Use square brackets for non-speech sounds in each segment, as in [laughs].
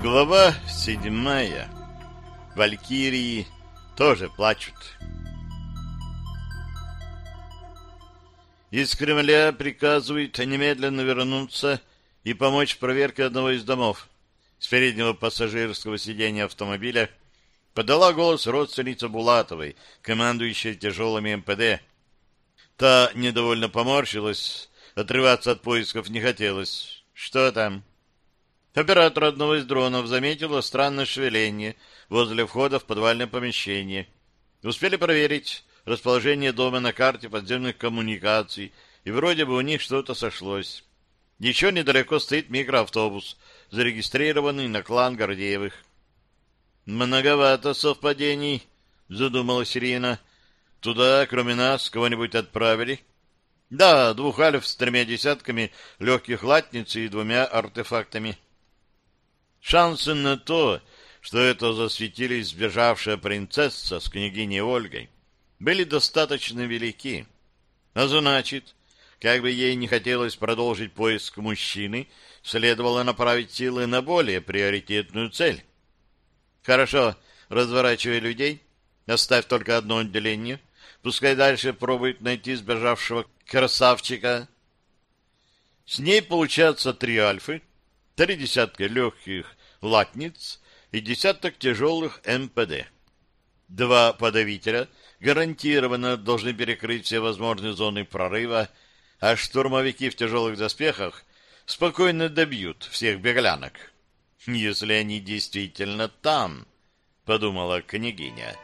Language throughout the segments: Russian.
Глава седьмая. Валькирии тоже плачут. Из Кремля приказывают немедленно вернуться и помочь в проверке одного из домов. С переднего пассажирского сиденья автомобиля подала голос родственница Булатовой, командующая тяжелыми МПД. Та недовольно поморщилась, отрываться от поисков не хотелось. Что там? Оператор одного из дронов заметила странное шевеление возле входа в подвальное помещение. Успели проверить расположение дома на карте подземных коммуникаций, и вроде бы у них что-то сошлось. Еще недалеко стоит микроавтобус, зарегистрированный на клан Гордеевых. «Многовато совпадений», — задумалась Ирина. «Туда, кроме нас, кого-нибудь отправили?» «Да, двух альф с тремя десятками легких латниц и двумя артефактами». Шансы на то, что это засветились сбежавшая принцесса с княгиней Ольгой, были достаточно велики. А значит, как бы ей не хотелось продолжить поиск мужчины, следовало направить силы на более приоритетную цель. Хорошо, разворачивай людей, оставь только одно отделение, пускай дальше пробует найти сбежавшего красавчика. С ней получается три альфы, три десятка легких латниц и десяток тяжелых МПД. Два подавителя гарантированно должны перекрыть все возможные зоны прорыва, а штурмовики в тяжелых доспехах спокойно добьют всех беглянок. Если они действительно там, — подумала княгиня.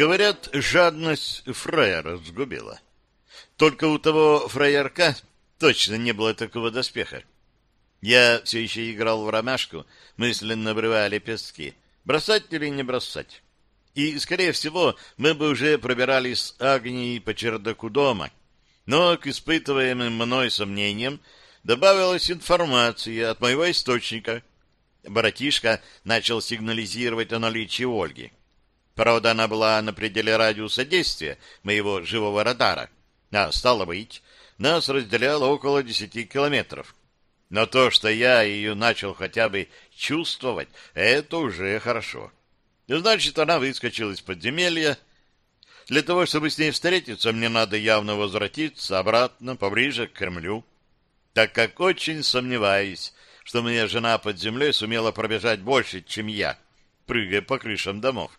Говорят, жадность фраера сгубила. Только у того фраерка точно не было такого доспеха. Я все еще играл в ромашку, мысленно обрывая лепестки. Бросать или не бросать? И, скорее всего, мы бы уже пробирались с Агнией по чердаку дома. Но к испытываемым мной сомнениям добавилась информация от моего источника. Братишка начал сигнализировать о наличии Ольги. Правда, она была на пределе радиуса действия моего живого радара. А, стало быть, нас разделяло около десяти километров. Но то, что я ее начал хотя бы чувствовать, это уже хорошо. Значит, она выскочила из подземелья. Для того, чтобы с ней встретиться, мне надо явно возвратиться обратно, поближе к Кремлю, так как очень сомневаюсь, что моя жена под землей сумела пробежать больше, чем я, прыгая по крышам домов.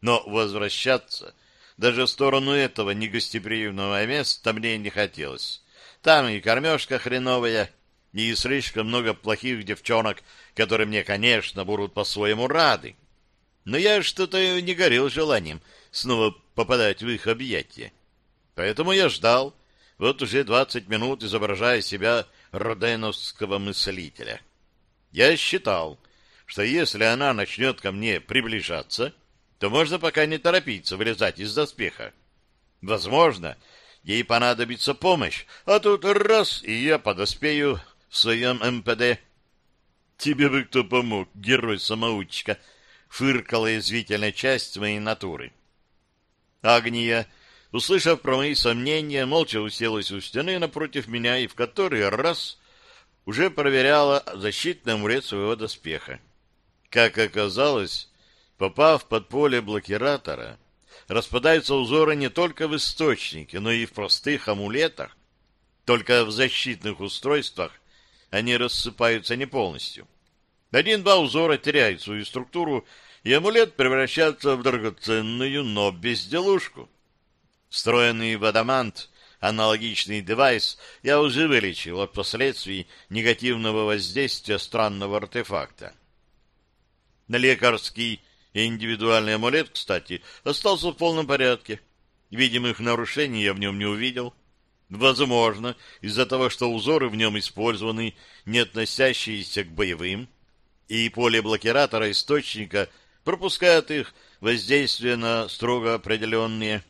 Но возвращаться даже в сторону этого негостеприимного места мне не хотелось. Там и кормежка хреновая, и слишком много плохих девчонок, которые мне, конечно, будут по-своему рады. Но я что-то не горел желанием снова попадать в их объятия. Поэтому я ждал, вот уже двадцать минут изображая себя роденовского мыслителя. Я считал, что если она начнет ко мне приближаться, то можно пока не торопиться вылезать из доспеха. Возможно, ей понадобится помощь, а тут раз, и я подоспею в своем МПД. Тебе бы кто помог, герой-самоучка, фыркала язвительная часть моей натуры. Агния, услышав про мои сомнения, молча уселась у стены напротив меня и в который раз уже проверяла защитный амулет своего доспеха. Как оказалось, Попав под поле блокиратора, распадаются узоры не только в источнике, но и в простых амулетах. Только в защитных устройствах они рассыпаются не полностью. Один-два узора теряют свою структуру, и амулет превращается в драгоценную, но безделушку. Встроенный в адамант аналогичный девайс я уже вылечил от последствий негативного воздействия странного артефакта. На лекарский и индивидуальный амулет, кстати, остался в полном порядке. Видимых нарушений я в нем не увидел. Возможно, из-за того, что узоры в нем использованы, не относящиеся к боевым, и поле блокиратора источника пропускает их воздействие на строго определенные.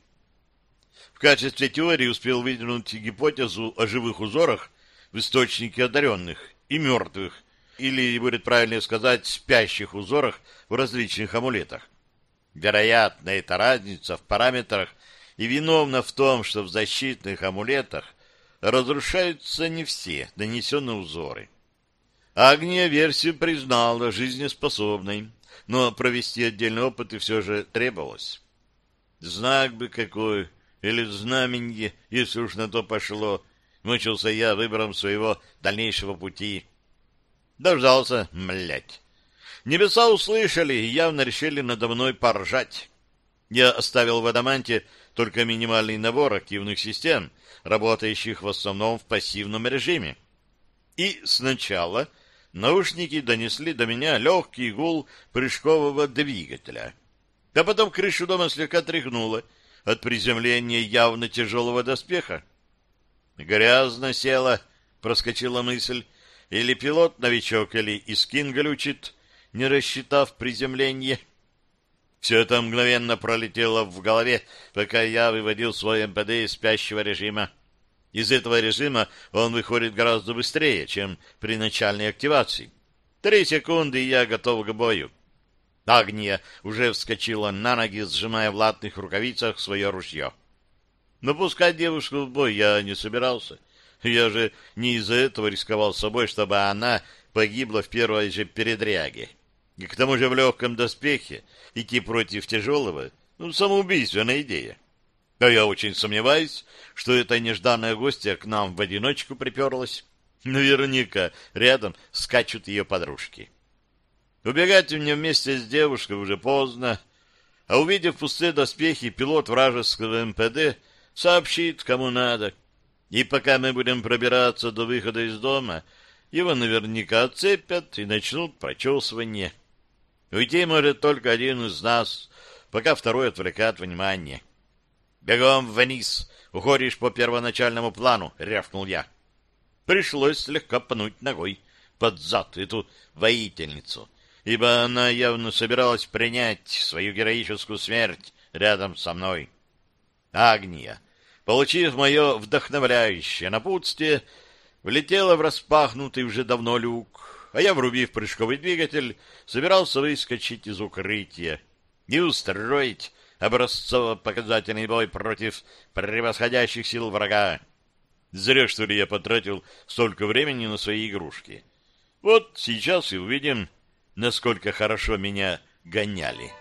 В качестве теории успел выдвинуть гипотезу о живых узорах в источнике одаренных и мертвых, или, будет правильнее сказать, спящих узорах в различных амулетах. Вероятно, эта разница в параметрах и виновна в том, что в защитных амулетах разрушаются не все нанесенные узоры. Агния версию признала жизнеспособной, но провести отдельный опыт и все же требовалось. Знак бы какой, или знаменье, если уж на то пошло, мучился я выбором своего дальнейшего пути. Дождался, млять. Небеса услышали и явно решили надо мной поржать. Я оставил в Адаманте только минимальный набор активных систем, работающих в основном в пассивном режиме. И сначала наушники донесли до меня легкий гул прыжкового двигателя. А потом крышу дома слегка тряхнуло от приземления явно тяжелого доспеха. «Грязно села», — проскочила мысль, — «или пилот-новичок, или искин глючит, не рассчитав приземление». Все это мгновенно пролетело в голове, пока я выводил свой МПД из спящего режима. Из этого режима он выходит гораздо быстрее, чем при начальной активации. Три секунды, и я готов к бою. Агния уже вскочила на ноги, сжимая в латных рукавицах свое ружье. Но пускать девушку в бой я не собирался. Я же не из-за этого рисковал собой, чтобы она погибла в первой же передряге. И к тому же в легком доспехе идти против тяжелого — ну, самоубийственная идея. А я очень сомневаюсь, что эта нежданная гостья к нам в одиночку приперлась. Наверняка рядом скачут ее подружки. Убегать мне вместе с девушкой уже поздно, а увидев пустые доспехи, пилот вражеского МПД сообщит, кому надо. И пока мы будем пробираться до выхода из дома, его наверняка отцепят и начнут прочесывание. Уйти может только один из нас, пока второй отвлекает внимание. «Бегом вниз! Уходишь по первоначальному плану!» — рявкнул я. Пришлось слегка пнуть ногой под зад эту воительницу, ибо она явно собиралась принять свою героическую смерть рядом со мной. Агния, получив мое вдохновляющее напутствие, влетела в распахнутый уже давно люк, а я, врубив прыжковый двигатель, собирался выскочить из укрытия и устроить образцово-показательный бой против превосходящих сил врага. Зря, что ли, я потратил столько времени на свои игрушки. Вот сейчас и увидим, насколько хорошо меня гоняли».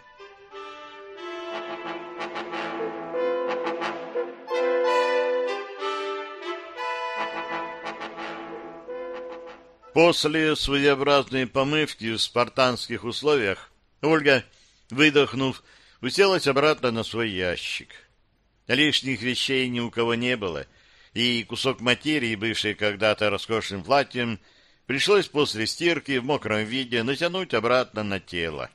После своеобразной помывки в спартанских условиях Ольга, выдохнув, уселась обратно на свой ящик. Лишних вещей ни у кого не было, и кусок материи, бывший когда-то роскошным платьем, пришлось после стирки в мокром виде натянуть обратно на тело.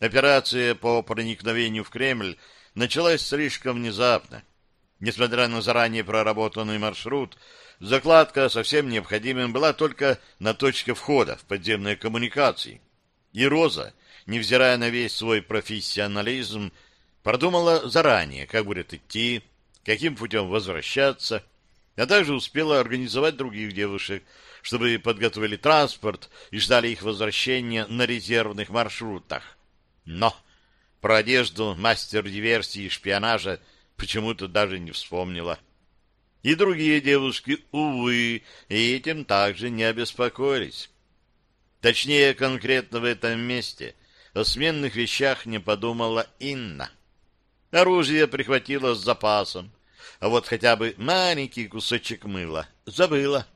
Операция по проникновению в Кремль началась слишком внезапно. Несмотря на заранее проработанный маршрут, Закладка совсем необходимым была только на точке входа в подземные коммуникации. И Роза, невзирая на весь свой профессионализм, продумала заранее, как будет идти, каким путем возвращаться, а также успела организовать других девушек, чтобы подготовили транспорт и ждали их возвращения на резервных маршрутах. Но про одежду мастер диверсии и шпионажа почему-то даже не вспомнила. И другие девушки, увы, этим также не обеспокоились. Точнее, конкретно в этом месте о сменных вещах не подумала Инна. Оружие прихватила с запасом, а вот хотя бы маленький кусочек мыла забыла.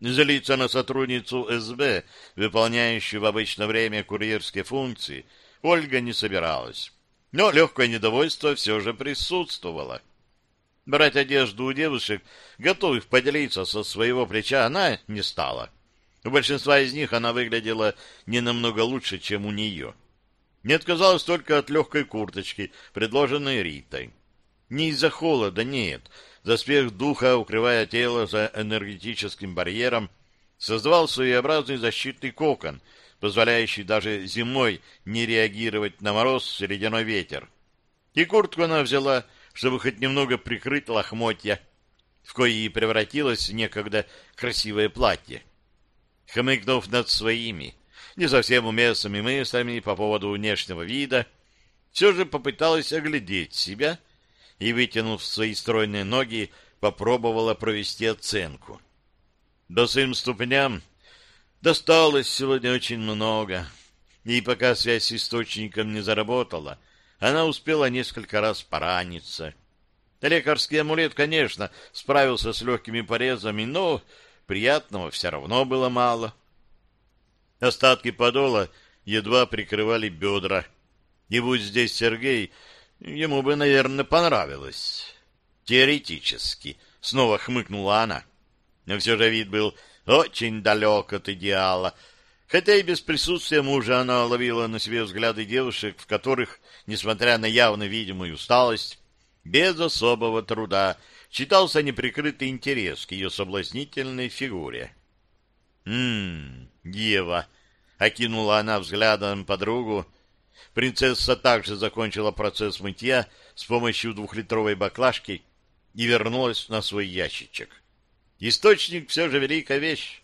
Злиться на сотрудницу СБ, выполняющую в обычное время курьерские функции, Ольга не собиралась. Но легкое недовольство все же присутствовало. Брать одежду у девушек, готовых поделиться со своего плеча, она не стала. У большинства из них она выглядела не намного лучше, чем у нее. Не отказалась только от легкой курточки, предложенной Ритой. Не из-за холода, нет. Доспех духа, укрывая тело за энергетическим барьером, создавал своеобразный защитный кокон, позволяющий даже зимой не реагировать на мороз и ледяной ветер. И куртку она взяла чтобы хоть немного прикрыть лохмотья, в кои превратилось некогда красивое платье. Хмыкнув над своими, не совсем уместными мыслями по поводу внешнего вида, все же попыталась оглядеть себя и, вытянув свои стройные ноги, попробовала провести оценку. Босым ступням досталось сегодня очень много, и пока связь с источником не заработала, она успела несколько раз пораниться. Лекарский амулет, конечно, справился с легкими порезами, но приятного все равно было мало. Остатки подола едва прикрывали бедра. И будь здесь Сергей, ему бы, наверное, понравилось. Теоретически, снова хмыкнула она. Но все же вид был очень далек от идеала, хотя и без присутствия мужа она ловила на себе взгляды девушек, в которых, несмотря на явно видимую усталость, без особого труда читался неприкрытый интерес к ее соблазнительной фигуре. «Ммм, Ева!» — окинула она взглядом подругу. Принцесса также закончила процесс мытья с помощью двухлитровой баклажки и вернулась на свой ящичек. Источник все же великая вещь.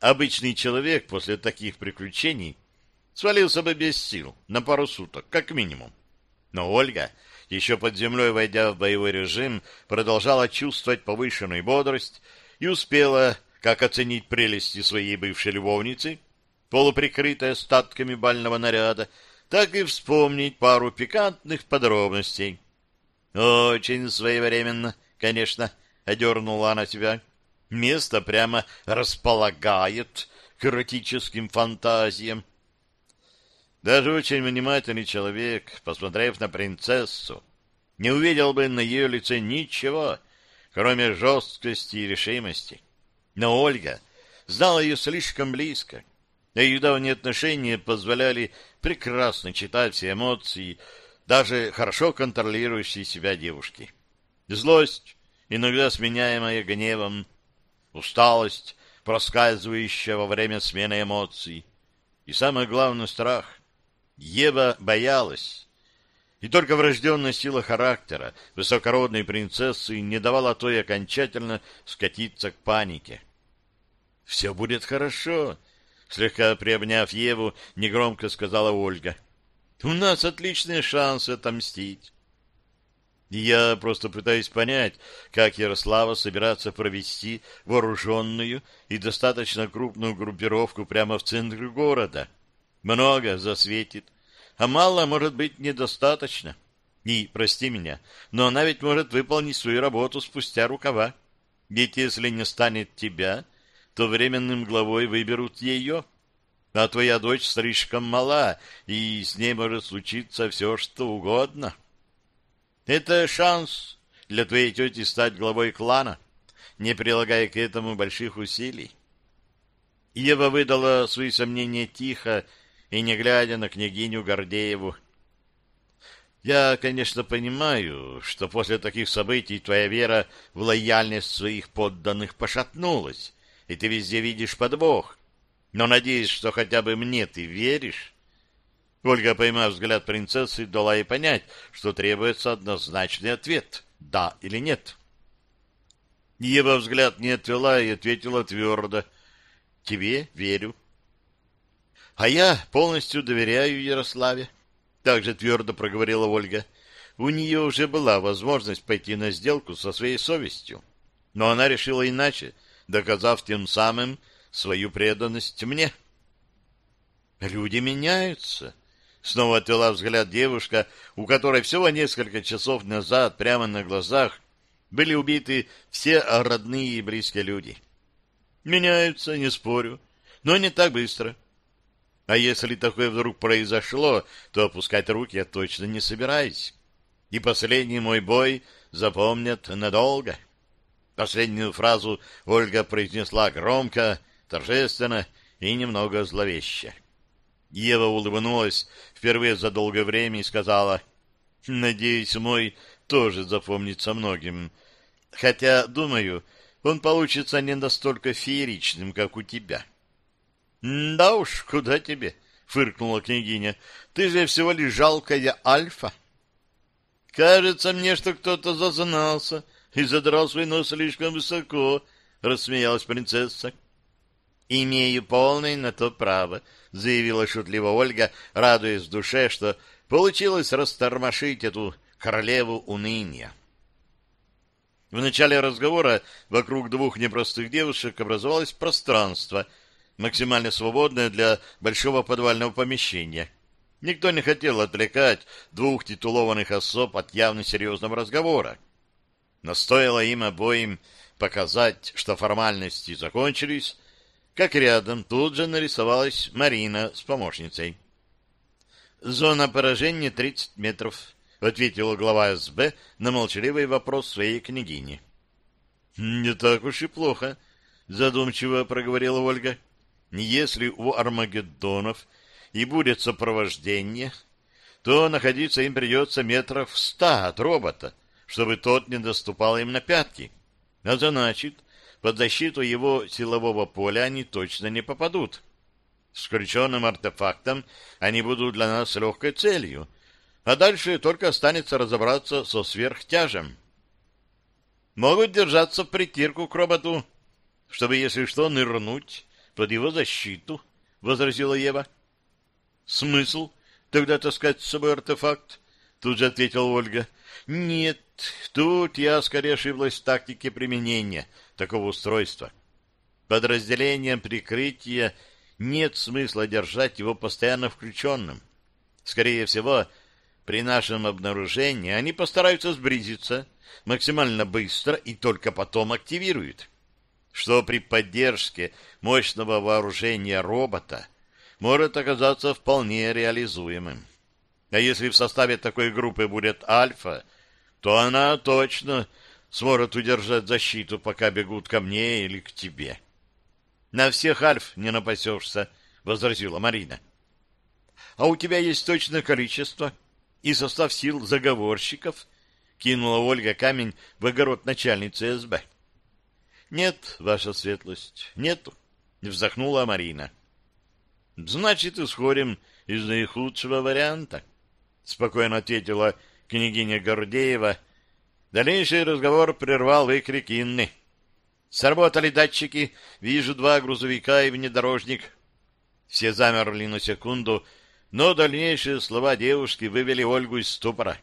Обычный человек после таких приключений свалился бы без сил на пару суток, как минимум. Но Ольга еще под землей войдя в боевой режим, продолжала чувствовать повышенную бодрость и успела как оценить прелести своей бывшей любовницы, полуприкрытой остатками бального наряда, так и вспомнить пару пикантных подробностей. Очень своевременно, конечно, одернула она себя. Место прямо располагает к эротическим фантазиям. Даже очень внимательный человек, посмотрев на принцессу, не увидел бы на ее лице ничего, кроме жесткости и решимости. Но Ольга знала ее слишком близко, а их давние отношения позволяли прекрасно читать все эмоции, даже хорошо контролирующей себя девушки. Злость, иногда сменяемая гневом, усталость, проскальзывающая во время смены эмоций, и самое главное — страх. Ева боялась. И только врожденная сила характера высокородной принцессы не давала той окончательно скатиться к панике. «Все будет хорошо», — слегка приобняв Еву, негромко сказала Ольга. «У нас отличные шансы отомстить». Я просто пытаюсь понять, как Ярослава собирается провести вооруженную и достаточно крупную группировку прямо в центре города. Много засветит, а мало может быть недостаточно. И, прости меня, но она ведь может выполнить свою работу спустя рукава. Ведь если не станет тебя, то временным главой выберут ее. А твоя дочь слишком мала, и с ней может случиться все, что угодно. Это шанс для твоей тети стать главой клана, не прилагая к этому больших усилий. Ева выдала свои сомнения тихо и не глядя на княгиню Гордееву. Я, конечно, понимаю, что после таких событий твоя вера в лояльность своих подданных пошатнулась, и ты везде видишь подвох. Но надеюсь, что хотя бы мне ты веришь. Ольга, поймав взгляд принцессы, дала ей понять, что требуется однозначный ответ — да или нет. Ева взгляд не отвела и ответила твердо. — Тебе верю. А я полностью доверяю Ярославе, также твердо проговорила Ольга. У нее уже была возможность пойти на сделку со своей совестью, но она решила иначе, доказав тем самым свою преданность мне. Люди меняются. Снова отвела взгляд девушка, у которой всего несколько часов назад прямо на глазах были убиты все родные и близкие люди. Меняются, не спорю, но не так быстро. А если такое вдруг произошло, то опускать руки я точно не собираюсь. И последний мой бой запомнят надолго. Последнюю фразу Ольга произнесла громко, торжественно и немного зловеще. Ева улыбнулась впервые за долгое время и сказала, «Надеюсь, мой тоже запомнится многим. Хотя, думаю, он получится не настолько фееричным, как у тебя». «Да уж, куда тебе?» — фыркнула княгиня. «Ты же всего лишь жалкая альфа». «Кажется мне, что кто-то зазнался и задрал свой нос слишком высоко», — рассмеялась принцесса. «Имею полное на то право», — заявила шутливо Ольга, радуясь в душе, что получилось растормошить эту королеву уныния. В начале разговора вокруг двух непростых девушек образовалось пространство, максимально свободное для большого подвального помещения. Никто не хотел отвлекать двух титулованных особ от явно серьезного разговора. Но стоило им обоим показать, что формальности закончились, как рядом тут же нарисовалась Марина с помощницей. «Зона поражения 30 метров», — ответила глава СБ на молчаливый вопрос своей княгини. «Не так уж и плохо», — задумчиво проговорила Ольга. «Если у Армагеддонов и будет сопровождение, то находиться им придется метров в ста от робота, чтобы тот не доступал им на пятки. А значит, под защиту его силового поля они точно не попадут. С включенным артефактом они будут для нас легкой целью, а дальше только останется разобраться со сверхтяжем. Могут держаться в притирку к роботу, чтобы, если что, нырнуть под его защиту, — возразила Ева. — Смысл тогда таскать с собой артефакт? — тут же ответила Ольга. — Нет, тут я скорее ошиблась в тактике применения такого устройства. Подразделением прикрытия нет смысла держать его постоянно включенным. Скорее всего, при нашем обнаружении они постараются сблизиться максимально быстро и только потом активируют. Что при поддержке мощного вооружения робота может оказаться вполне реализуемым. А если в составе такой группы будет Альфа, то она точно сможет удержать защиту, пока бегут ко мне или к тебе. На всех альф не напасешься, — возразила Марина. — А у тебя есть точное количество и состав сил заговорщиков? — кинула Ольга камень в огород начальницы СБ. — Нет, ваша светлость, нету, — вздохнула Марина. — Значит, исходим из наихудшего варианта, — спокойно ответила княгиня Гордеева. Дальнейший разговор прервал выкрик Инны. — Сработали датчики, вижу два грузовика и внедорожник. Все замерли на секунду, но дальнейшие слова девушки вывели Ольгу из ступора.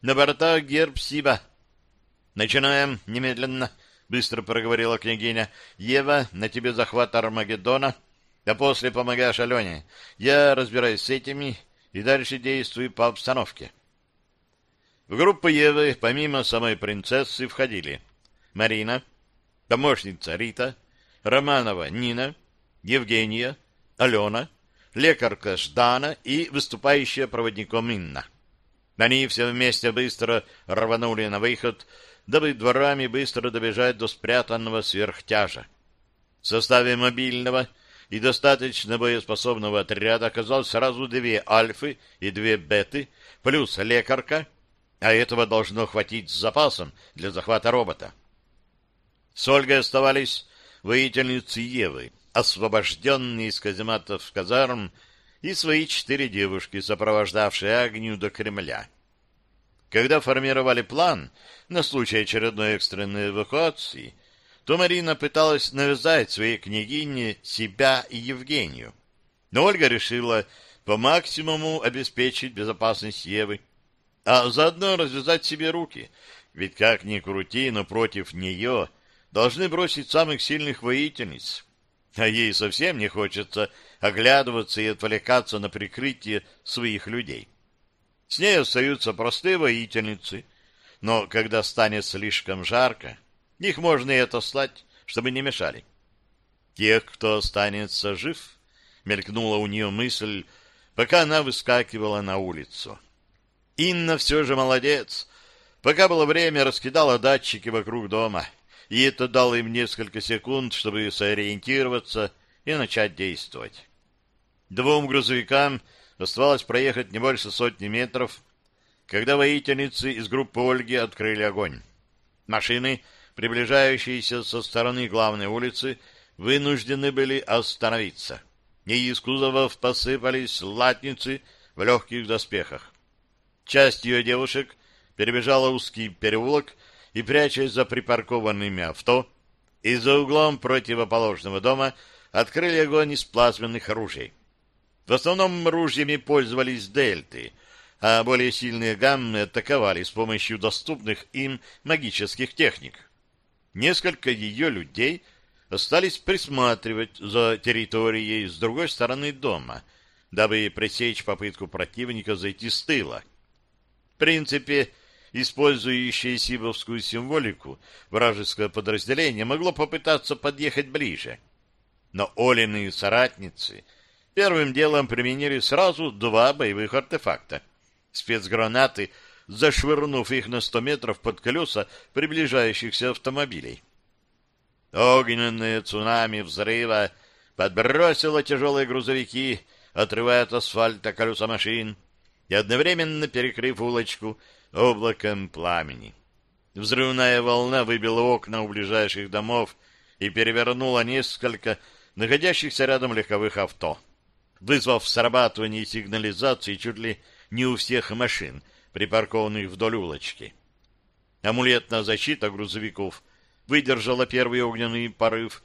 На бортах герб Сиба. Начинаем немедленно, быстро проговорила княгиня. Ева, на тебе захват Армагеддона, а после помогаешь Алене. Я разбираюсь с этими и дальше действую по обстановке. В группу Евы, помимо самой принцессы, входили Марина, помощница Рита, Романова Нина, Евгения, Алена, лекарка Ждана и выступающая проводником Инна. Они все вместе быстро рванули на выход, дабы дворами быстро добежать до спрятанного сверхтяжа. В составе мобильного и достаточно боеспособного отряда оказалось сразу две альфы и две беты, плюс лекарка, а этого должно хватить с запасом для захвата робота. С Ольгой оставались воительницы Евы, освобожденные из казематов казарм, и свои четыре девушки, сопровождавшие Агнию до Кремля. Когда формировали план на случай очередной экстренной эвакуации, то Марина пыталась навязать своей княгине себя и Евгению. Но Ольга решила по максимуму обеспечить безопасность Евы, а заодно развязать себе руки, ведь как ни крути, но против нее – должны бросить самых сильных воительниц. А ей совсем не хочется оглядываться и отвлекаться на прикрытие своих людей. С ней остаются простые воительницы, но когда станет слишком жарко, их можно и отослать, чтобы не мешали. Тех, кто останется жив, мелькнула у нее мысль, пока она выскакивала на улицу. Инна все же молодец. Пока было время, раскидала датчики вокруг дома — и это дало им несколько секунд, чтобы сориентироваться и начать действовать. Двум грузовикам оставалось проехать не больше сотни метров, когда воительницы из группы Ольги открыли огонь. Машины, приближающиеся со стороны главной улицы, вынуждены были остановиться. И из кузовов посыпались латницы в легких доспехах. Часть ее девушек перебежала узкий переулок и, прячась за припаркованными авто, и за углом противоположного дома открыли огонь из плазменных оружий. В основном ружьями пользовались дельты, а более сильные гаммы атаковали с помощью доступных им магических техник. Несколько ее людей остались присматривать за территорией с другой стороны дома, дабы пресечь попытку противника зайти с тыла. В принципе, использующее сибовскую символику, вражеское подразделение могло попытаться подъехать ближе. Но Олины соратницы первым делом применили сразу два боевых артефакта. Спецгранаты, зашвырнув их на сто метров под колеса приближающихся автомобилей. Огненное цунами взрыва подбросило тяжелые грузовики, отрывая от асфальта колеса машин и одновременно перекрыв улочку облаком пламени. Взрывная волна выбила окна у ближайших домов и перевернула несколько находящихся рядом легковых авто, вызвав срабатывание сигнализации чуть ли не у всех машин, припаркованных вдоль улочки. Амулетная защита грузовиков выдержала первый огненный порыв,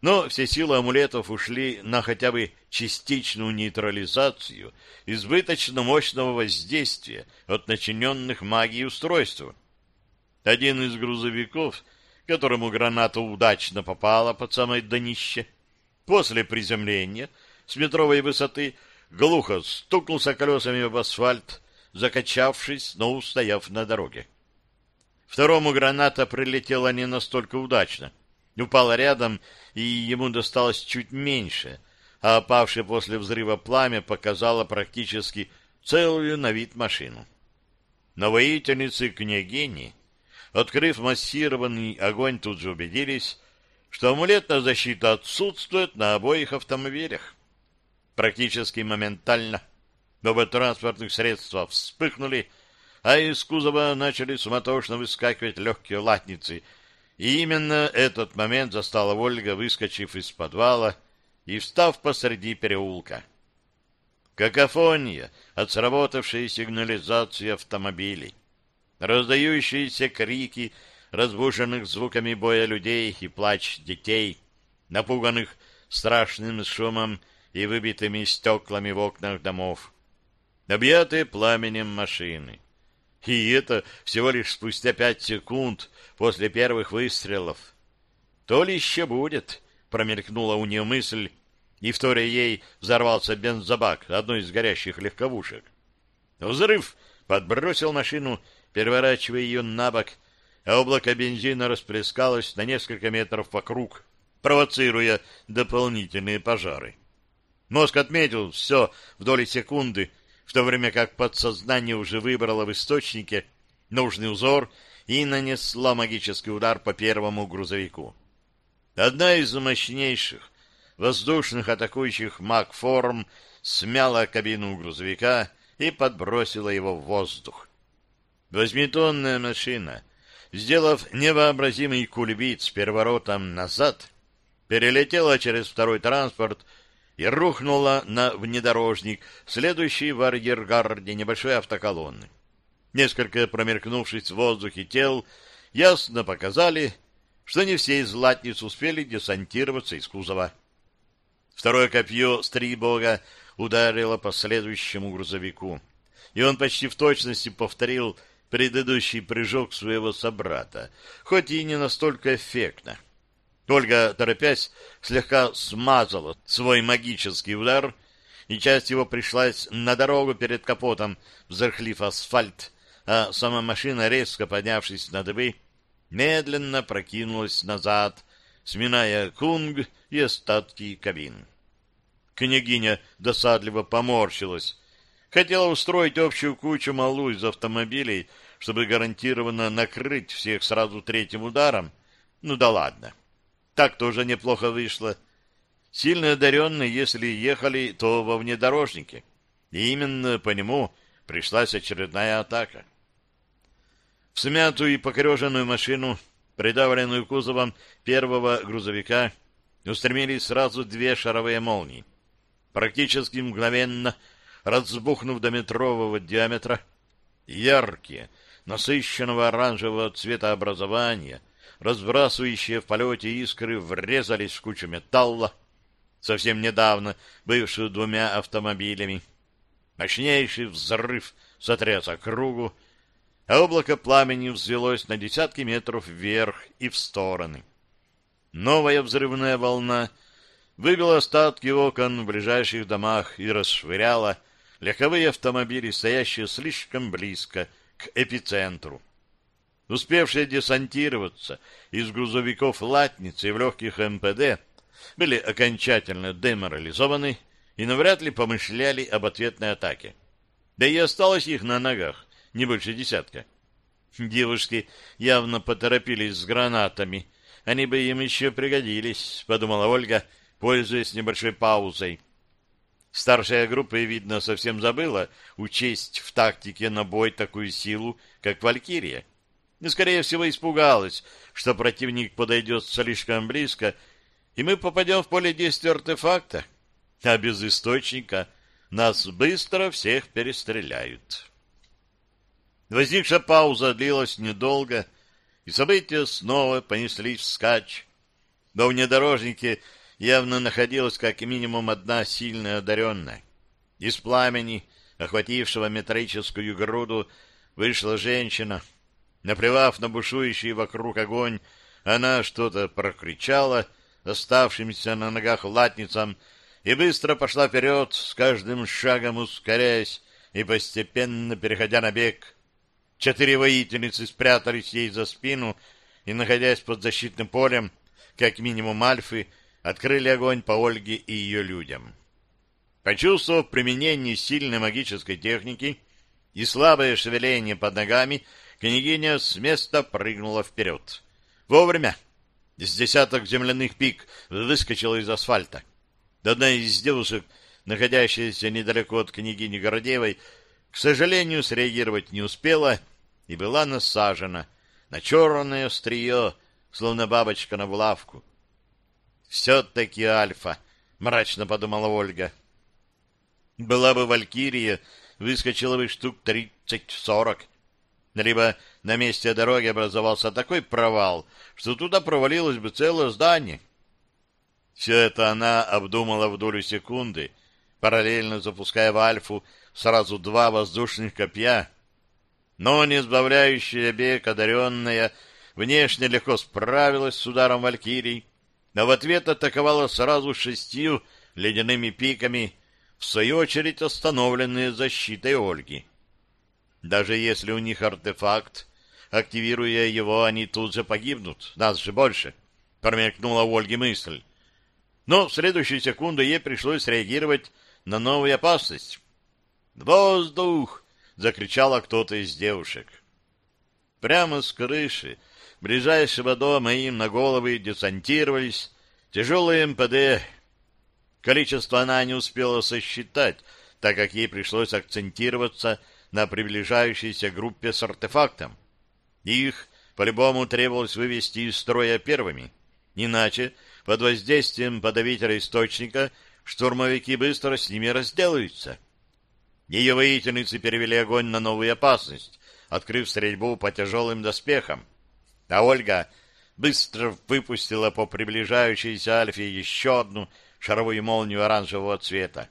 но все силы амулетов ушли на хотя бы частичную нейтрализацию избыточно мощного воздействия от начиненных магией устройств. Один из грузовиков, которому граната удачно попала под самое днище, после приземления с метровой высоты глухо стукнулся колесами в асфальт, закачавшись, но устояв на дороге. Второму граната прилетела не настолько удачно. Упала рядом, и ему досталось чуть меньше, а опавшее после взрыва пламя показало практически целую на вид машину. Но воительницы княгини, открыв массированный огонь, тут же убедились, что амулетная защита отсутствует на обоих автомобилях. Практически моментально оба транспортных средства вспыхнули, а из кузова начали суматошно выскакивать легкие латницы. И именно этот момент застала Ольга, выскочив из подвала и встав посреди переулка. Какофония от сработавшей сигнализации автомобилей, раздающиеся крики разбуженных звуками боя людей и плач детей, напуганных страшным шумом и выбитыми стеклами в окнах домов, объятые пламенем машины. И это всего лишь спустя пять секунд после первых выстрелов. То ли еще будет, промелькнула у нее мысль, и вторя ей взорвался бензобак одной из горящих легковушек. Взрыв подбросил машину, переворачивая ее на бок, а облако бензина расплескалось на несколько метров вокруг, провоцируя дополнительные пожары. Мозг отметил все в доли секунды, в то время как подсознание уже выбрало в источнике нужный узор и нанесло магический удар по первому грузовику. Одна из мощнейших воздушных атакующих маг-форм смяла кабину грузовика и подбросила его в воздух. Восьмитонная машина, сделав невообразимый кульбит с переворотом назад, перелетела через второй транспорт и рухнула на внедорожник, следующий в арьергарде небольшой автоколонны. Несколько промеркнувшись в воздухе тел ясно показали, что не все из латниц успели десантироваться из кузова. Второе копье Стрибога ударило по следующему грузовику, и он почти в точности повторил предыдущий прыжок своего собрата, хоть и не настолько эффектно. Ольга, торопясь, слегка смазала свой магический удар, и часть его пришлась на дорогу перед капотом, взрыхлив асфальт, а сама машина, резко поднявшись на дыбы, медленно прокинулась назад, сминая кунг и остатки кабин. Княгиня досадливо поморщилась. Хотела устроить общую кучу малу из автомобилей, чтобы гарантированно накрыть всех сразу третьим ударом. Ну да ладно. Так тоже неплохо вышло. Сильно одаренные, если ехали, то во внедорожнике. И именно по нему пришлась очередная атака. В смятую и покореженную машину, придавленную кузовом первого грузовика, устремились сразу две шаровые молнии. Практически мгновенно, разбухнув до метрового диаметра, яркие, насыщенного оранжевого цвета образования — разбрасывающие в полете искры, врезались в кучу металла, совсем недавно бывшую двумя автомобилями. Мощнейший взрыв сотряс округу, а облако пламени взвелось на десятки метров вверх и в стороны. Новая взрывная волна выбила остатки окон в ближайших домах и расшвыряла легковые автомобили, стоящие слишком близко к эпицентру. Успевшие десантироваться из грузовиков «Латницы» и в легких МПД были окончательно деморализованы и навряд ли помышляли об ответной атаке. Да и осталось их на ногах не больше десятка. Девушки явно поторопились с гранатами. Они бы им еще пригодились, подумала Ольга, пользуясь небольшой паузой. Старшая группа, видно, совсем забыла учесть в тактике на бой такую силу, как Валькирия. И, скорее всего, испугалась, что противник подойдет слишком близко, и мы попадем в поле действия артефакта, а без источника нас быстро всех перестреляют. Возникшая пауза длилась недолго, и события снова понеслись вскачь. Но в внедорожнике явно находилась как минимум одна сильная одаренная. Из пламени, охватившего металлическую груду, вышла женщина. Наплевав на бушующий вокруг огонь, она что-то прокричала оставшимся на ногах латницам и быстро пошла вперед, с каждым шагом ускоряясь и постепенно переходя на бег. Четыре воительницы спрятались ей за спину и, находясь под защитным полем, как минимум альфы, открыли огонь по Ольге и ее людям. Почувствовав применение сильной магической техники и слабое шевеление под ногами, княгиня с места прыгнула вперед. Вовремя! С десяток земляных пик выскочила из асфальта. Одна из девушек, находящаяся недалеко от княгини Городевой, к сожалению, среагировать не успела и была насажена на черное острие, словно бабочка на булавку. «Все-таки Альфа», — мрачно подумала Ольга. «Была бы Валькирия, выскочила бы штук тридцать-сорок. Либо на месте дороги образовался такой провал, что туда провалилось бы целое здание». Все это она обдумала в долю секунды, параллельно запуская в Альфу сразу два воздушных копья — но не сбавляющая бег одаренная внешне легко справилась с ударом Валькирий, но в ответ атаковала сразу шестью ледяными пиками, в свою очередь остановленные защитой Ольги. Даже если у них артефакт, активируя его, они тут же погибнут, нас же больше, промелькнула у Ольги мысль. Но в следующую секунду ей пришлось реагировать на новую опасность. «Воздух!» закричала кто-то из девушек. Прямо с крыши ближайшего дома им на головы десантировались тяжелые МПД. Количество она не успела сосчитать, так как ей пришлось акцентироваться на приближающейся группе с артефактом. Их по-любому требовалось вывести из строя первыми. Иначе, под воздействием подавителя источника, штурмовики быстро с ними разделаются. Ее воительницы перевели огонь на новую опасность, открыв стрельбу по тяжелым доспехам. А Ольга быстро выпустила по приближающейся Альфе еще одну шаровую молнию оранжевого цвета.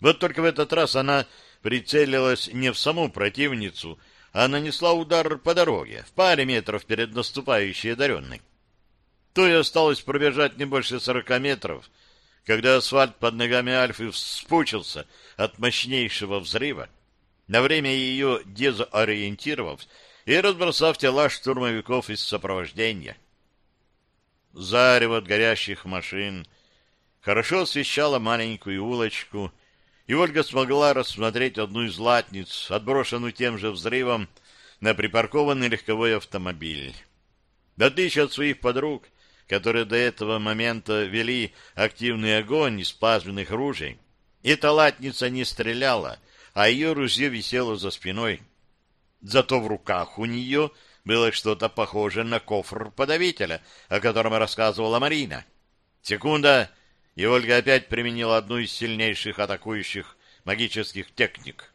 Вот только в этот раз она прицелилась не в саму противницу, а нанесла удар по дороге, в паре метров перед наступающей одаренной. То и осталось пробежать не больше сорока метров — когда асфальт под ногами Альфы вспучился от мощнейшего взрыва, на время ее дезориентировав и разбросав тела штурмовиков из сопровождения. Зарево от горящих машин хорошо освещало маленькую улочку, и Ольга смогла рассмотреть одну из латниц, отброшенную тем же взрывом на припаркованный легковой автомобиль. В отличие от своих подруг, которые до этого момента вели активный огонь из плазменных ружей, эта латница не стреляла, а ее ружье висело за спиной. Зато в руках у нее было что-то похожее на кофр подавителя, о котором рассказывала Марина. Секунда, и Ольга опять применила одну из сильнейших атакующих магических техник.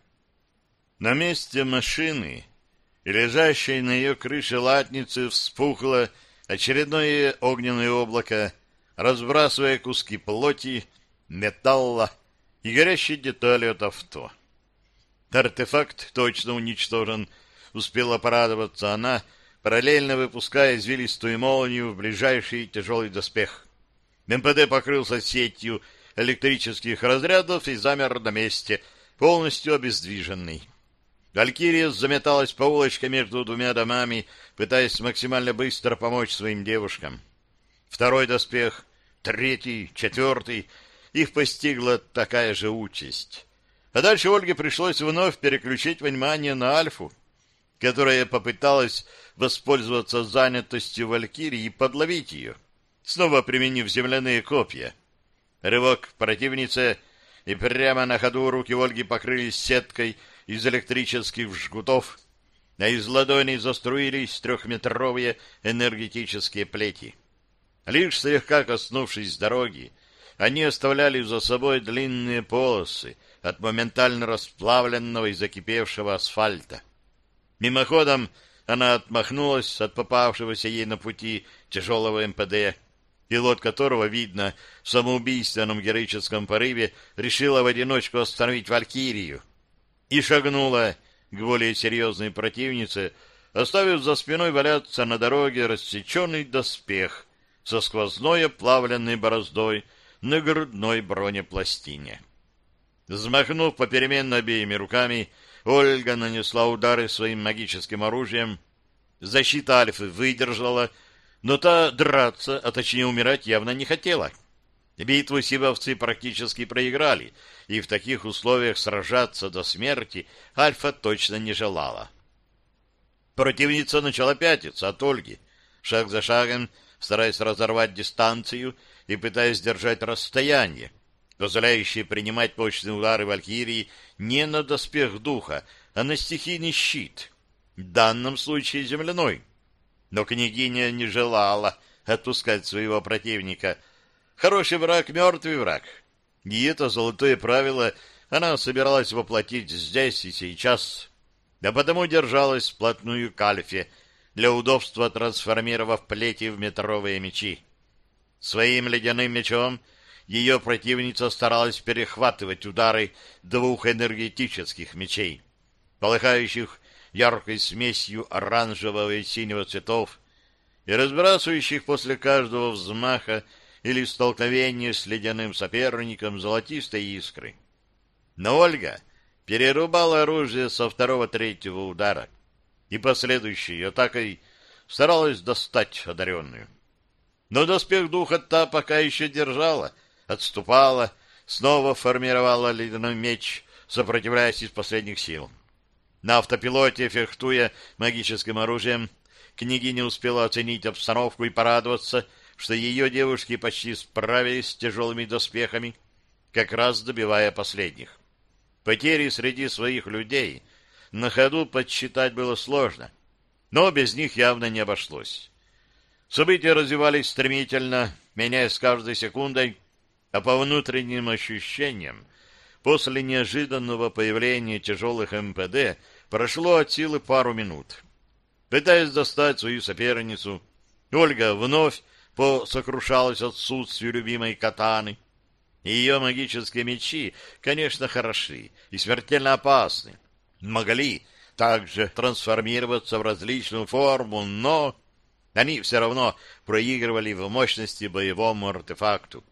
На месте машины, лежащей на ее крыше латницы, вспухло очередное огненное облако, разбрасывая куски плоти, металла и горящие детали от авто. Артефакт точно уничтожен, успела порадоваться она, параллельно выпуская извилистую молнию в ближайший тяжелый доспех. МПД покрылся сетью электрических разрядов и замер на месте, полностью обездвиженный. Валькирия заметалась по улочке между двумя домами, пытаясь максимально быстро помочь своим девушкам. Второй доспех, третий, четвертый, их постигла такая же участь. А дальше Ольге пришлось вновь переключить внимание на Альфу, которая попыталась воспользоваться занятостью Валькирии и подловить ее, снова применив земляные копья. Рывок противницы, и прямо на ходу руки Ольги покрылись сеткой из электрических жгутов, а из ладоней заструились трехметровые энергетические плети. Лишь слегка коснувшись дороги, они оставляли за собой длинные полосы от моментально расплавленного и закипевшего асфальта. Мимоходом она отмахнулась от попавшегося ей на пути тяжелого МПД, пилот которого, видно, в самоубийственном героическом порыве решила в одиночку остановить Валькирию и шагнула к более серьезной противнице, оставив за спиной валяться на дороге рассеченный доспех, со сквозной оплавленной бороздой на грудной бронепластине. Взмахнув попеременно обеими руками, Ольга нанесла удары своим магическим оружием. Защита Альфы выдержала, но та драться, а точнее умирать, явно не хотела. Битву сибовцы практически проиграли, и в таких условиях сражаться до смерти Альфа точно не желала. Противница начала пятиться от Ольги. Шаг за шагом стараясь разорвать дистанцию и пытаясь держать расстояние, позволяющее принимать мощные удары Валькирии не на доспех духа, а на стихийный щит, в данном случае земляной. Но княгиня не желала отпускать своего противника. Хороший враг — мертвый враг. И это золотое правило она собиралась воплотить здесь и сейчас, да потому держалась вплотную к Альфе, для удобства трансформировав плети в метровые мечи. Своим ледяным мечом ее противница старалась перехватывать удары двух энергетических мечей, полыхающих яркой смесью оранжевого и синего цветов и разбрасывающих после каждого взмаха или столкновения с ледяным соперником золотистой искры. Но Ольга перерубала оружие со второго-третьего удара, и последующей атакой старалась достать одаренную. Но доспех духа та пока еще держала, отступала, снова формировала ледяной меч, сопротивляясь из последних сил. На автопилоте, фехтуя магическим оружием, княгиня успела оценить обстановку и порадоваться, что ее девушки почти справились с тяжелыми доспехами, как раз добивая последних. Потери среди своих людей — на ходу подсчитать было сложно, но без них явно не обошлось. События развивались стремительно, меняясь с каждой секундой, а по внутренним ощущениям, после неожиданного появления тяжелых МПД прошло от силы пару минут. Пытаясь достать свою соперницу, Ольга вновь посокрушалась отсутствию любимой катаны. Ее магические мечи, конечно, хороши и смертельно опасны, могли также трансформироваться в различную форму, но они все равно проигрывали в мощности боевому артефакту.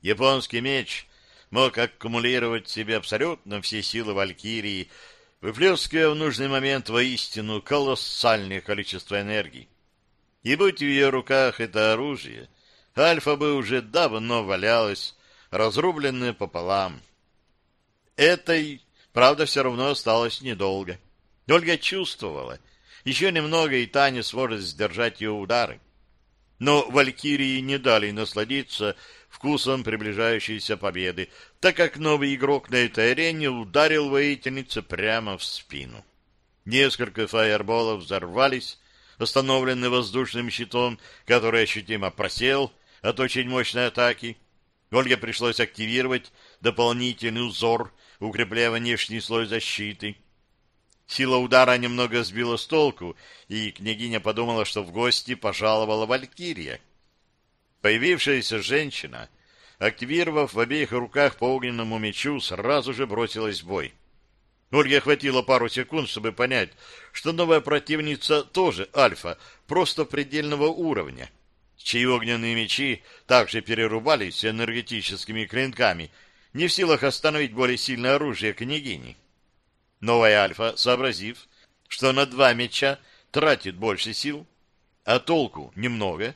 Японский меч мог аккумулировать в себе абсолютно все силы Валькирии, выплескивая в нужный момент воистину колоссальное количество энергии. И будь в ее руках это оружие, Альфа бы уже давно валялась, разрубленная пополам. Этой Правда, все равно осталось недолго. Ольга чувствовала. Еще немного, и Таня сможет сдержать ее удары. Но Валькирии не дали насладиться вкусом приближающейся победы, так как новый игрок на этой арене ударил воительнице прямо в спину. Несколько фаерболов взорвались, остановленные воздушным щитом, который ощутимо просел от очень мощной атаки. Ольге пришлось активировать дополнительный узор укрепляя внешний слой защиты. Сила удара немного сбила с толку, и княгиня подумала, что в гости пожаловала Валькирия. Появившаяся женщина, активировав в обеих руках по огненному мечу, сразу же бросилась в бой. Ольге хватило пару секунд, чтобы понять, что новая противница тоже альфа, просто предельного уровня, чьи огненные мечи также перерубались энергетическими клинками, не в силах остановить более сильное оружие княгини. Новая альфа, сообразив, что на два меча тратит больше сил, а толку немного,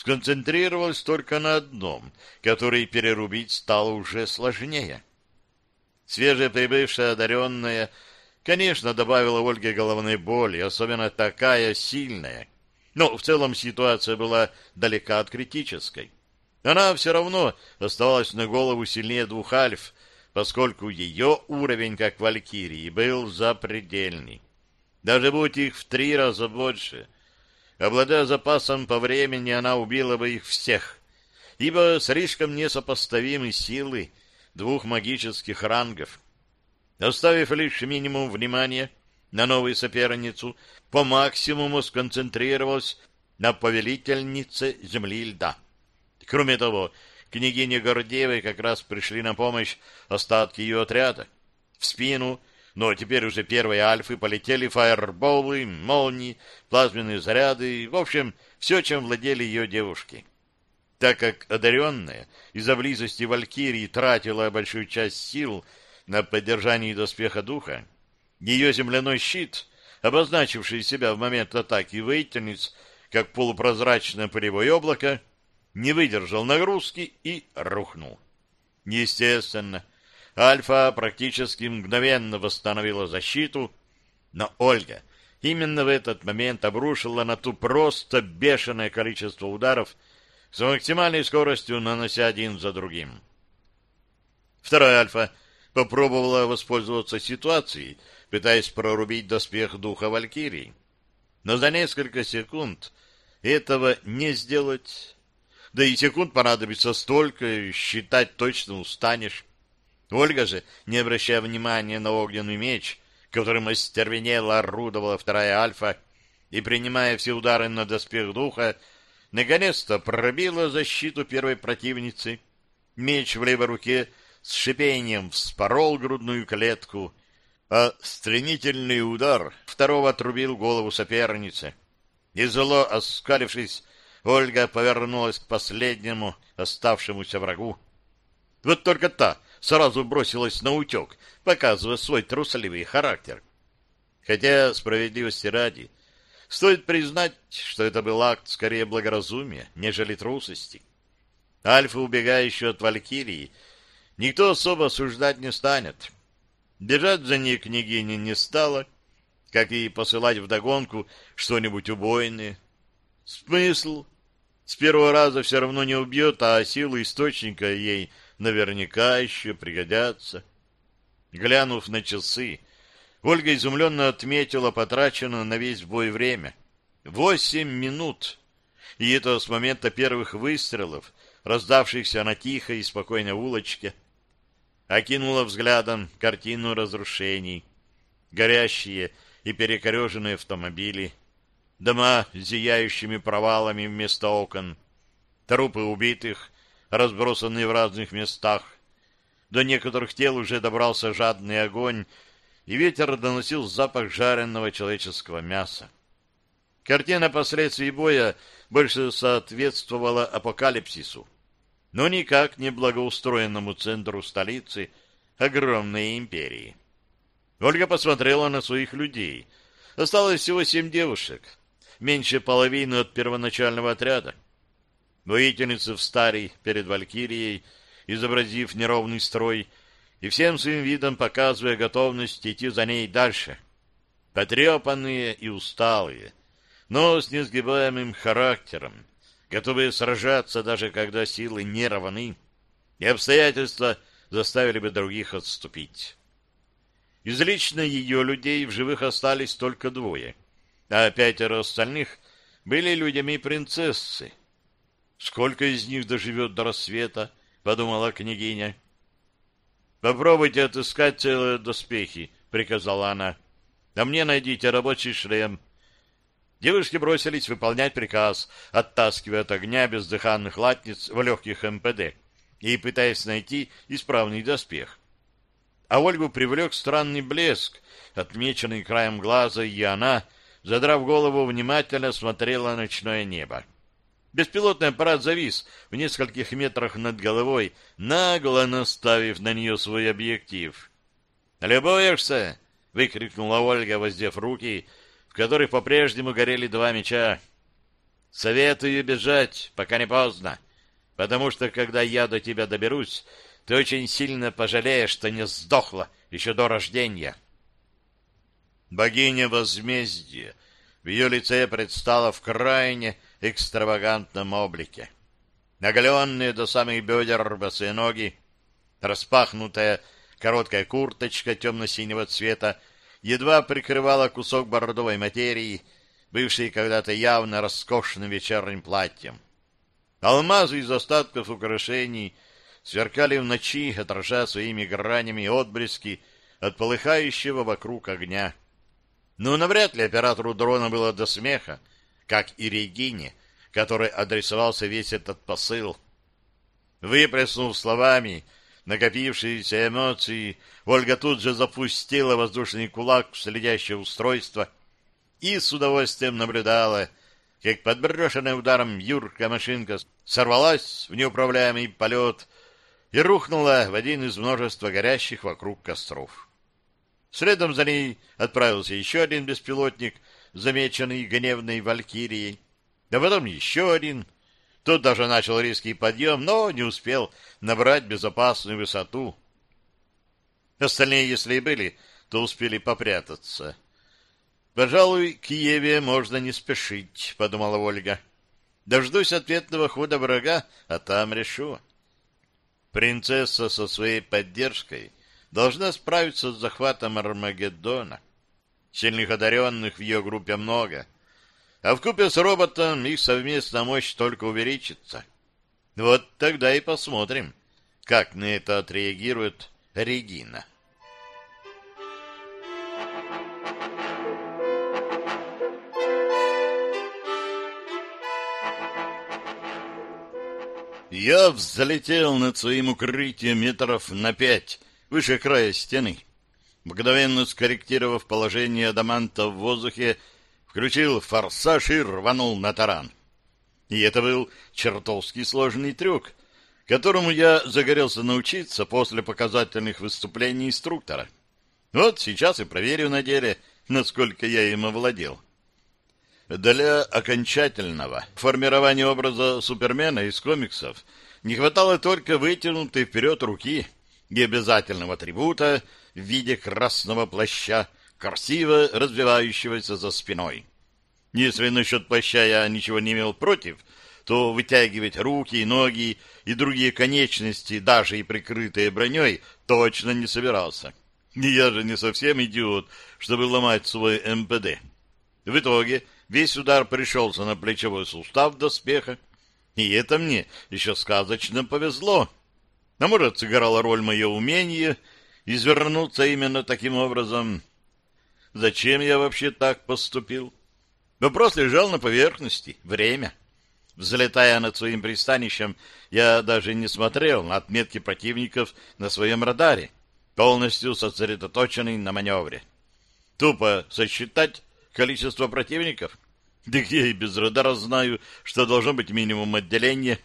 сконцентрировалась только на одном, который перерубить стало уже сложнее. Свежеприбывшая одаренная, конечно, добавила Ольге головной боли, особенно такая сильная. Но в целом ситуация была далека от критической. Она все равно оставалась на голову сильнее двух альф, поскольку ее уровень, как валькирии, был запредельный. Даже будь их в три раза больше — Обладая запасом по времени, она убила бы их всех, ибо слишком несопоставимы силы двух магических рангов. Оставив лишь минимум внимания на новую соперницу, по максимуму сконцентрировалась на повелительнице земли льда. Кроме того, княгине Гордеевой как раз пришли на помощь остатки ее отряда. В спину но теперь уже первые альфы полетели фаерболы, молнии, плазменные заряды, в общем, все, чем владели ее девушки. Так как одаренная из-за близости Валькирии тратила большую часть сил на поддержание доспеха духа, ее земляной щит, обозначивший себя в момент атаки воительниц, как полупрозрачное полевое облако, не выдержал нагрузки и рухнул. Естественно, Альфа практически мгновенно восстановила защиту, но Ольга именно в этот момент обрушила на ту просто бешеное количество ударов с максимальной скоростью, нанося один за другим. Вторая Альфа попробовала воспользоваться ситуацией, пытаясь прорубить доспех духа Валькирии. Но за несколько секунд этого не сделать. Да и секунд понадобится столько, считать точно устанешь. Ольга же, не обращая внимания на огненный меч, которым остервенело орудовала вторая альфа, и принимая все удары на доспех духа, наконец-то пробила защиту первой противницы. Меч в левой руке с шипением вспорол грудную клетку, а стремительный удар второго отрубил голову соперницы. И зло оскалившись, Ольга повернулась к последнему оставшемуся врагу. Вот только та сразу бросилась на утек, показывая свой трусливый характер. Хотя, справедливости ради, стоит признать, что это был акт скорее благоразумия, нежели трусости. Альфа, убегающую от Валькирии, никто особо осуждать не станет. Бежать за ней княгиня не стала, как и посылать вдогонку что-нибудь убойное. Смысл? С первого раза все равно не убьет, а силы источника ей наверняка еще пригодятся. Глянув на часы, Ольга изумленно отметила потраченное на весь бой время. Восемь минут! И это с момента первых выстрелов, раздавшихся на тихой и спокойной улочке. Окинула взглядом картину разрушений. Горящие и перекореженные автомобили, дома с зияющими провалами вместо окон, трупы убитых разбросанные в разных местах. До некоторых тел уже добрался жадный огонь, и ветер доносил запах жареного человеческого мяса. Картина последствий боя больше соответствовала апокалипсису, но никак не благоустроенному центру столицы огромной империи. Ольга посмотрела на своих людей. Осталось всего семь девушек, меньше половины от первоначального отряда. Воительница встали перед Валькирией, изобразив неровный строй, и всем своим видом показывая готовность идти за ней дальше. Потрепанные и усталые, но с несгибаемым характером, готовые сражаться, даже когда силы не и обстоятельства заставили бы других отступить. Из лично ее людей в живых остались только двое, а пятеро остальных были людьми принцессы, Сколько из них доживет до рассвета? — подумала княгиня. — Попробуйте отыскать целые доспехи, — приказала она. — А мне найдите рабочий шлем. Девушки бросились выполнять приказ, оттаскивая от огня бездыханных латниц в легких МПД и пытаясь найти исправный доспех. а Ольгу привлек странный блеск, отмеченный краем глаза, и она, задрав голову, внимательно смотрела ночное небо. Беспилотный аппарат завис в нескольких метрах над головой, нагло наставив на нее свой объектив. «Любуешься?» — выкрикнула Ольга, воздев руки, в которых по-прежнему горели два меча. «Советую бежать, пока не поздно, потому что, когда я до тебя доберусь, ты очень сильно пожалеешь, что не сдохла еще до рождения». Богиня возмездия в ее лице предстала в крайне экстравагантном облике. Наголенные до самых бедер босые ноги, распахнутая короткая курточка темно-синего цвета едва прикрывала кусок бордовой материи, бывший когда-то явно роскошным вечерним платьем. Алмазы из остатков украшений сверкали в ночи, отражая своими гранями отблески от полыхающего вокруг огня. Но навряд ли оператору дрона было до смеха, как и Регине, которой адресовался весь этот посыл. Выплеснув словами накопившиеся эмоции, Ольга тут же запустила воздушный кулак в следящее устройство и с удовольствием наблюдала, как подброшенная ударом Юрка машинка сорвалась в неуправляемый полет и рухнула в один из множества горящих вокруг костров. Следом за ней отправился еще один беспилотник, замеченный гневной валькирией, а потом еще один. Тот даже начал резкий подъем, но не успел набрать безопасную высоту. Остальные, если и были, то успели попрятаться. «Пожалуй, к Еве можно не спешить», — подумала Ольга. «Дождусь ответного хода врага, а там решу». Принцесса со своей поддержкой должна справиться с захватом Армагеддона. Сильных одаренных в ее группе много, а вкупе с роботом их совместная мощь только увеличится. Вот тогда и посмотрим, как на это отреагирует Регина. Я взлетел над своим укрытием метров на пять, выше края стены. Мгновенно скорректировав положение адаманта в воздухе, включил форсаж и рванул на таран. И это был чертовски сложный трюк, которому я загорелся научиться после показательных выступлений инструктора. Вот сейчас и проверю на деле, насколько я им овладел. Для окончательного формирования образа Супермена из комиксов не хватало только вытянутой вперед руки — и обязательного атрибута в виде красного плаща, красиво развивающегося за спиной. Если насчет плаща я ничего не имел против, то вытягивать руки, ноги и другие конечности, даже и прикрытые броней, точно не собирался. Я же не совсем идиот, чтобы ломать свой МПД. В итоге весь удар пришелся на плечевой сустав доспеха, и это мне еще сказочно повезло. А может, сыграла роль мое умение извернуться именно таким образом. Зачем я вообще так поступил? Вопрос лежал на поверхности. Время. Взлетая над своим пристанищем, я даже не смотрел на отметки противников на своем радаре, полностью сосредоточенный на маневре. Тупо сосчитать количество противников? Да я без радара знаю, что должно быть минимум отделения.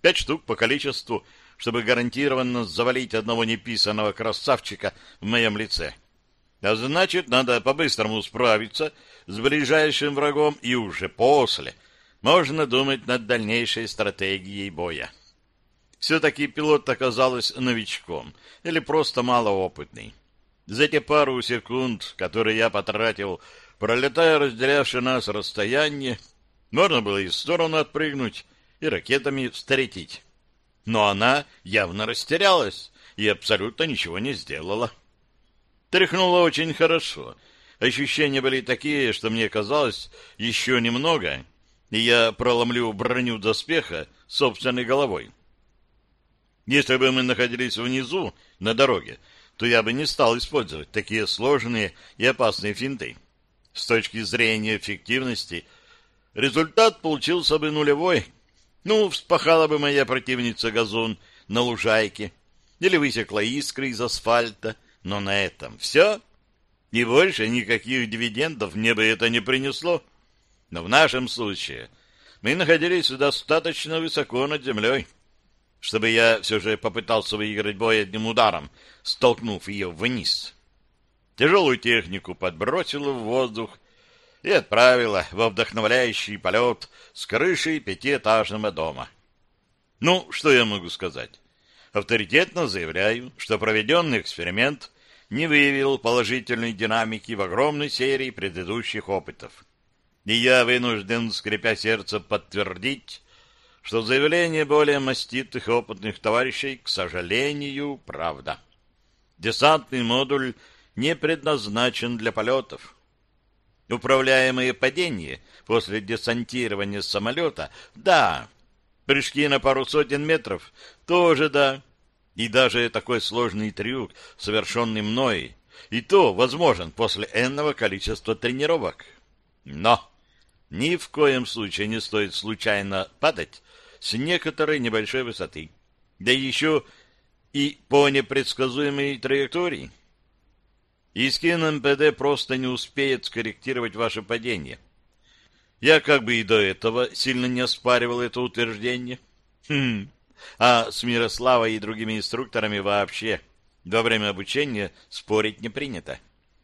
Пять штук по количеству — чтобы гарантированно завалить одного неписанного красавчика в моем лице. А значит, надо по-быстрому справиться с ближайшим врагом, и уже после можно думать над дальнейшей стратегией боя. Все-таки пилот оказался новичком или просто малоопытный. За те пару секунд, которые я потратил, пролетая разделявшее нас расстояние, можно было и в сторону отпрыгнуть, и ракетами встретить но она явно растерялась и абсолютно ничего не сделала. Тряхнула очень хорошо. Ощущения были такие, что мне казалось еще немного, и я проломлю броню доспеха собственной головой. Если бы мы находились внизу, на дороге, то я бы не стал использовать такие сложные и опасные финты. С точки зрения эффективности, результат получился бы нулевой — ну, вспахала бы моя противница газон на лужайке, или высекла искры из асфальта Но на этом все. И больше никаких дивидендов мне бы это не принесло. Но в нашем случае мы находились достаточно высоко над землей, чтобы я все же попытался выиграть бой одним ударом, столкнув ее вниз. Тяжелую технику подбросила в воздух и отправила во вдохновляющий полет с крыши пятиэтажного дома. Ну, что я могу сказать? Авторитетно заявляю, что проведенный эксперимент не выявил положительной динамики в огромной серии предыдущих опытов. И я вынужден, скрипя сердце, подтвердить, что заявление более маститых и опытных товарищей, к сожалению, правда. Десантный модуль не предназначен для полетов. Управляемые падения после десантирования самолета — да, прыжки на пару сотен метров — тоже да, и даже такой сложный трюк, совершенный мной, и то возможен после энного количества тренировок. Но ни в коем случае не стоит случайно падать с некоторой небольшой высоты, да еще и по непредсказуемой траектории. Искин МПД просто не успеет скорректировать ваше падение. Я как бы и до этого сильно не оспаривал это утверждение. Хм, а с Мирославой и другими инструкторами вообще во время обучения спорить не принято.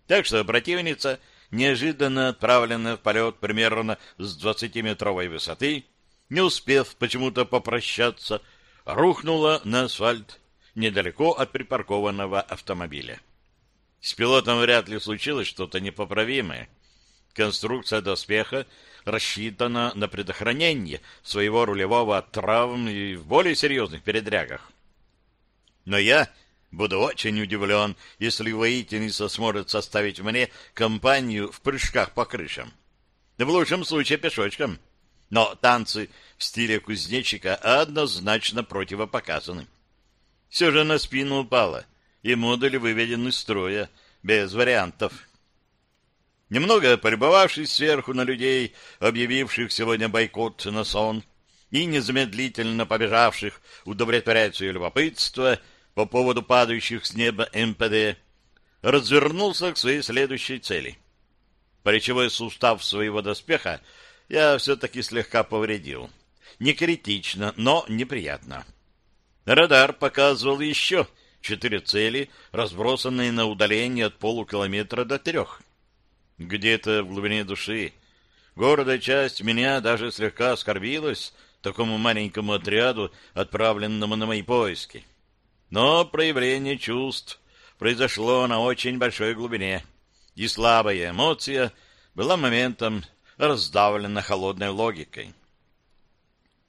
Так что противница, неожиданно отправленная в полет примерно с 20-метровой высоты, не успев почему-то попрощаться, рухнула на асфальт недалеко от припаркованного автомобиля. С пилотом вряд ли случилось что-то непоправимое. Конструкция доспеха рассчитана на предохранение своего рулевого от травм и в более серьезных передрягах. Но я буду очень удивлен, если воительница сможет составить мне компанию в прыжках по крышам. В лучшем случае пешочком. Но танцы в стиле кузнечика однозначно противопоказаны. Все же на спину упала, и модуль выведен из строя, без вариантов. Немного полюбовавшись сверху на людей, объявивших сегодня бойкот на сон, и незамедлительно побежавших удовлетворять свое любопытство по поводу падающих с неба МПД, развернулся к своей следующей цели. Плечевой сустав своего доспеха я все-таки слегка повредил. Не критично, но неприятно. Радар показывал еще четыре цели, разбросанные на удаление от полукилометра до трех. Где-то в глубине души гордая часть меня даже слегка оскорбилась такому маленькому отряду, отправленному на мои поиски. Но проявление чувств произошло на очень большой глубине, и слабая эмоция была моментом раздавлена холодной логикой.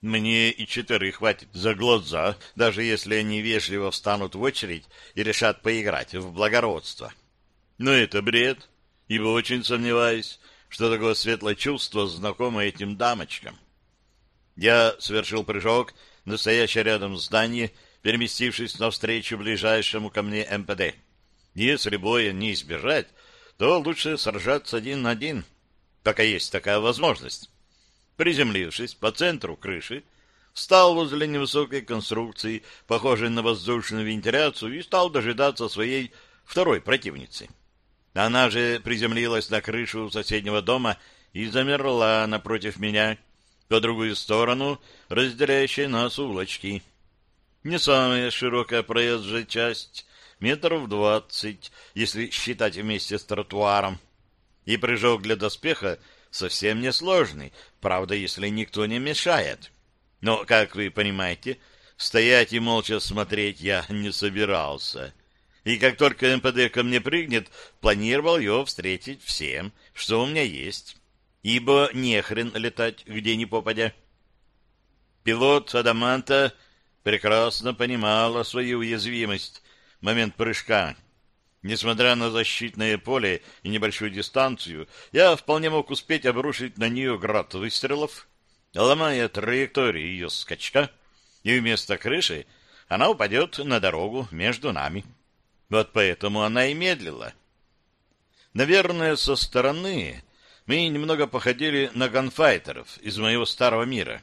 Мне и четверых хватит за глаза, даже если они вежливо встанут в очередь и решат поиграть в благородство. Но это бред ибо очень сомневаюсь, что такое светлое чувство знакомо этим дамочкам. Я совершил прыжок, настоящий рядом здание, переместившись навстречу ближайшему ко мне МПД. Если боя не избежать, то лучше сражаться один на один, пока есть такая возможность. Приземлившись по центру крыши, встал возле невысокой конструкции, похожей на воздушную вентиляцию, и стал дожидаться своей второй противницы. Она же приземлилась на крышу соседнего дома и замерла напротив меня, по другую сторону, разделяющей нас улочки. Не самая широкая проезжая часть, метров двадцать, если считать вместе с тротуаром. И прыжок для доспеха совсем несложный, правда, если никто не мешает. Но, как вы понимаете, стоять и молча смотреть я [laughs] не собирался и как только МПД ко мне прыгнет, планировал ее встретить всем, что у меня есть, ибо не хрен летать где ни попадя. Пилот Адаманта прекрасно понимала свою уязвимость момент прыжка. Несмотря на защитное поле и небольшую дистанцию, я вполне мог успеть обрушить на нее град выстрелов, ломая траекторию ее скачка, и вместо крыши она упадет на дорогу между нами. Вот поэтому она и медлила. Наверное, со стороны мы немного походили на ганфайтеров из моего старого мира.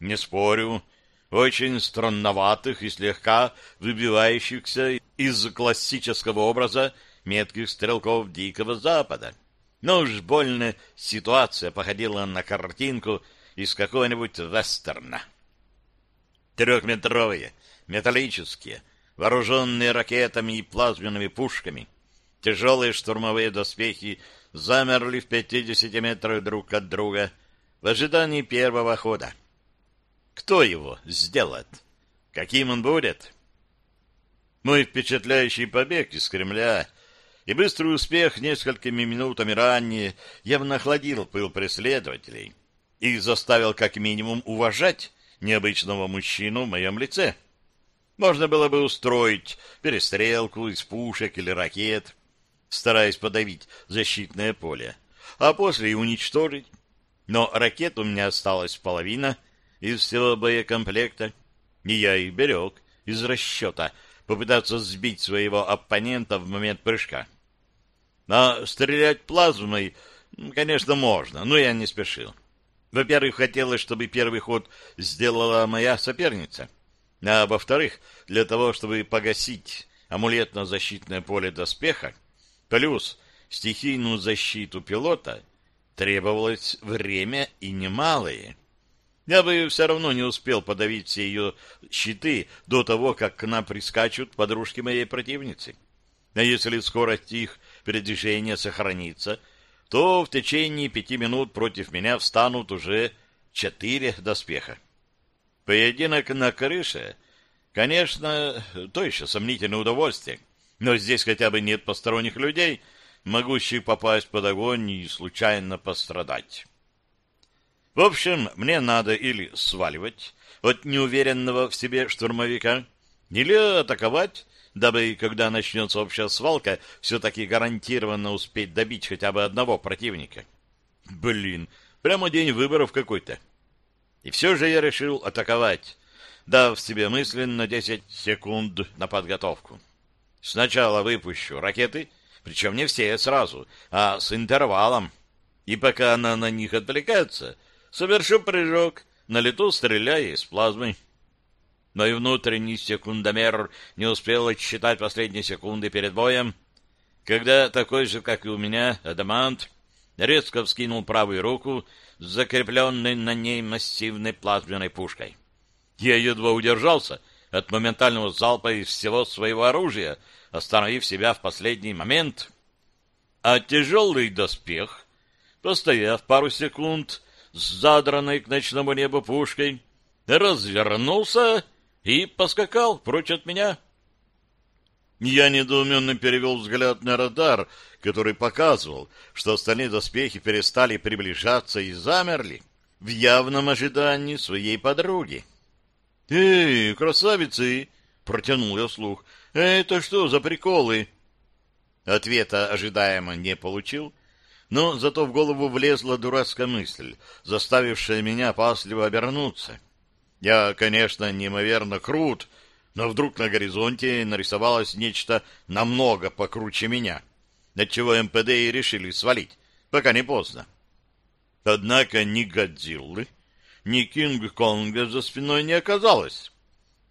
Не спорю, очень странноватых и слегка выбивающихся из классического образа метких стрелков Дикого Запада. Но уж больно ситуация походила на картинку из какого-нибудь вестерна. Трехметровые, металлические, вооруженные ракетами и плазменными пушками, тяжелые штурмовые доспехи замерли в 50 метрах друг от друга в ожидании первого хода. Кто его сделает? Каким он будет? Мой впечатляющий побег из Кремля и быстрый успех несколькими минутами ранее явно охладил пыл преследователей и заставил как минимум уважать необычного мужчину в моем лице. Можно было бы устроить перестрелку из пушек или ракет, стараясь подавить защитное поле, а после и уничтожить. Но ракет у меня осталась половина из всего боекомплекта, и я их берег из расчета попытаться сбить своего оппонента в момент прыжка. А стрелять плазмой, конечно, можно, но я не спешил. Во-первых, хотелось, чтобы первый ход сделала моя соперница, а во-вторых, для того, чтобы погасить амулетно-защитное поле доспеха, плюс стихийную защиту пилота, требовалось время и немалое. Я бы все равно не успел подавить все ее щиты до того, как к нам прискачут подружки моей противницы. А если скорость их передвижения сохранится, то в течение пяти минут против меня встанут уже четыре доспеха. Поединок на крыше, конечно, то еще сомнительное удовольствие, но здесь хотя бы нет посторонних людей, могущих попасть под огонь и случайно пострадать. В общем, мне надо или сваливать от неуверенного в себе штурмовика, или атаковать дабы, когда начнется общая свалка, все-таки гарантированно успеть добить хотя бы одного противника. Блин, прямо день выборов какой-то. И все же я решил атаковать, дав себе мысленно 10 секунд на подготовку. Сначала выпущу ракеты, причем не все сразу, а с интервалом. И пока она на них отвлекается, совершу прыжок, на лету стреляя из плазмы. Мой внутренний секундомер не успел отсчитать последние секунды перед боем, когда такой же, как и у меня, адамант резко вскинул правую руку с закрепленной на ней массивной плазменной пушкой. Я едва удержался от моментального залпа из всего своего оружия, остановив себя в последний момент. А тяжелый доспех, постояв пару секунд с задранной к ночному небу пушкой, развернулся и поскакал прочь от меня. Я недоуменно перевел взгляд на радар, который показывал, что остальные доспехи перестали приближаться и замерли в явном ожидании своей подруги. «Эй, красавицы!» — протянул я слух. «Это что за приколы?» Ответа ожидаемо не получил, но зато в голову влезла дурацкая мысль, заставившая меня опасливо обернуться. Я, конечно, неимоверно крут, но вдруг на горизонте нарисовалось нечто намного покруче меня, отчего МПД и решили свалить, пока не поздно. Однако ни Годзиллы, ни Кинг-Конга за спиной не оказалось,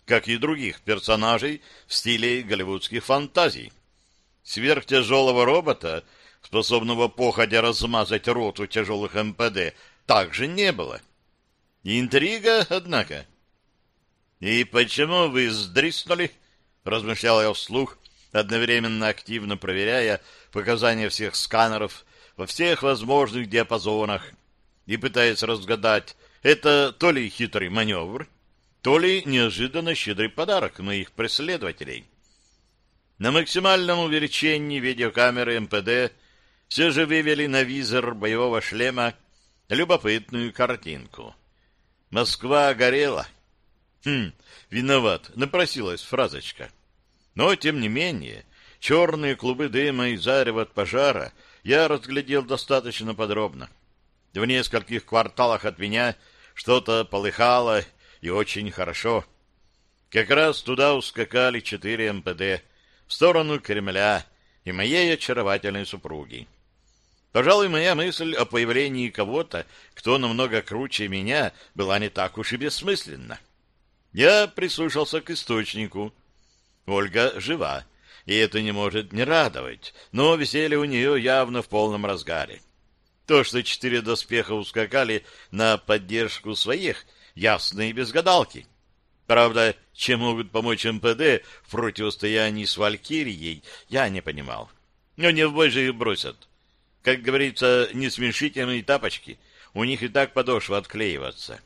как и других персонажей в стиле голливудских фантазий. Сверхтяжелого робота, способного походя размазать роту тяжелых МПД, также не было. Интрига, однако. «И почему вы сдриснули?» — размышлял я вслух, одновременно активно проверяя показания всех сканеров во всех возможных диапазонах и пытаясь разгадать, это то ли хитрый маневр, то ли неожиданно щедрый подарок моих преследователей. На максимальном увеличении видеокамеры МПД все же вывели на визор боевого шлема любопытную картинку. Москва горела. Хм, виноват, напросилась фразочка. Но, тем не менее, черные клубы дыма и зарево от пожара я разглядел достаточно подробно. В нескольких кварталах от меня что-то полыхало и очень хорошо. Как раз туда ускакали четыре МПД в сторону Кремля и моей очаровательной супруги. Пожалуй, моя мысль о появлении кого-то, кто намного круче меня, была не так уж и бессмысленна. Я прислушался к источнику. Ольга жива, и это не может не радовать, но веселье у нее явно в полном разгаре. То, что четыре доспеха ускакали на поддержку своих, ясно и без гадалки. Правда, чем могут помочь МПД в противостоянии с Валькирией, я не понимал. Но не в бой же их бросят. Как говорится, не смешите мои тапочки, у них и так подошва отклеиваться.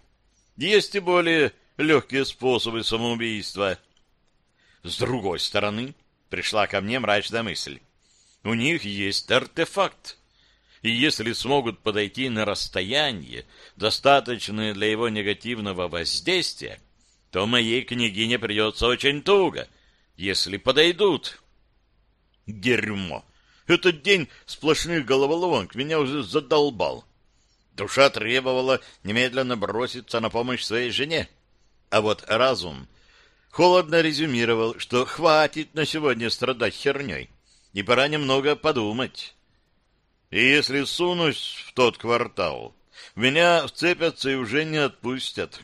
Есть и более легкие способы самоубийства. С другой стороны, пришла ко мне мрачная мысль. У них есть артефакт. И если смогут подойти на расстояние, достаточное для его негативного воздействия, то моей княгине придется очень туго, если подойдут. Дерьмо! Этот день сплошных головоломок меня уже задолбал. Душа требовала немедленно броситься на помощь своей жене. А вот разум холодно резюмировал, что хватит на сегодня страдать херней, и пора немного подумать. И если сунусь в тот квартал, меня вцепятся и уже не отпустят.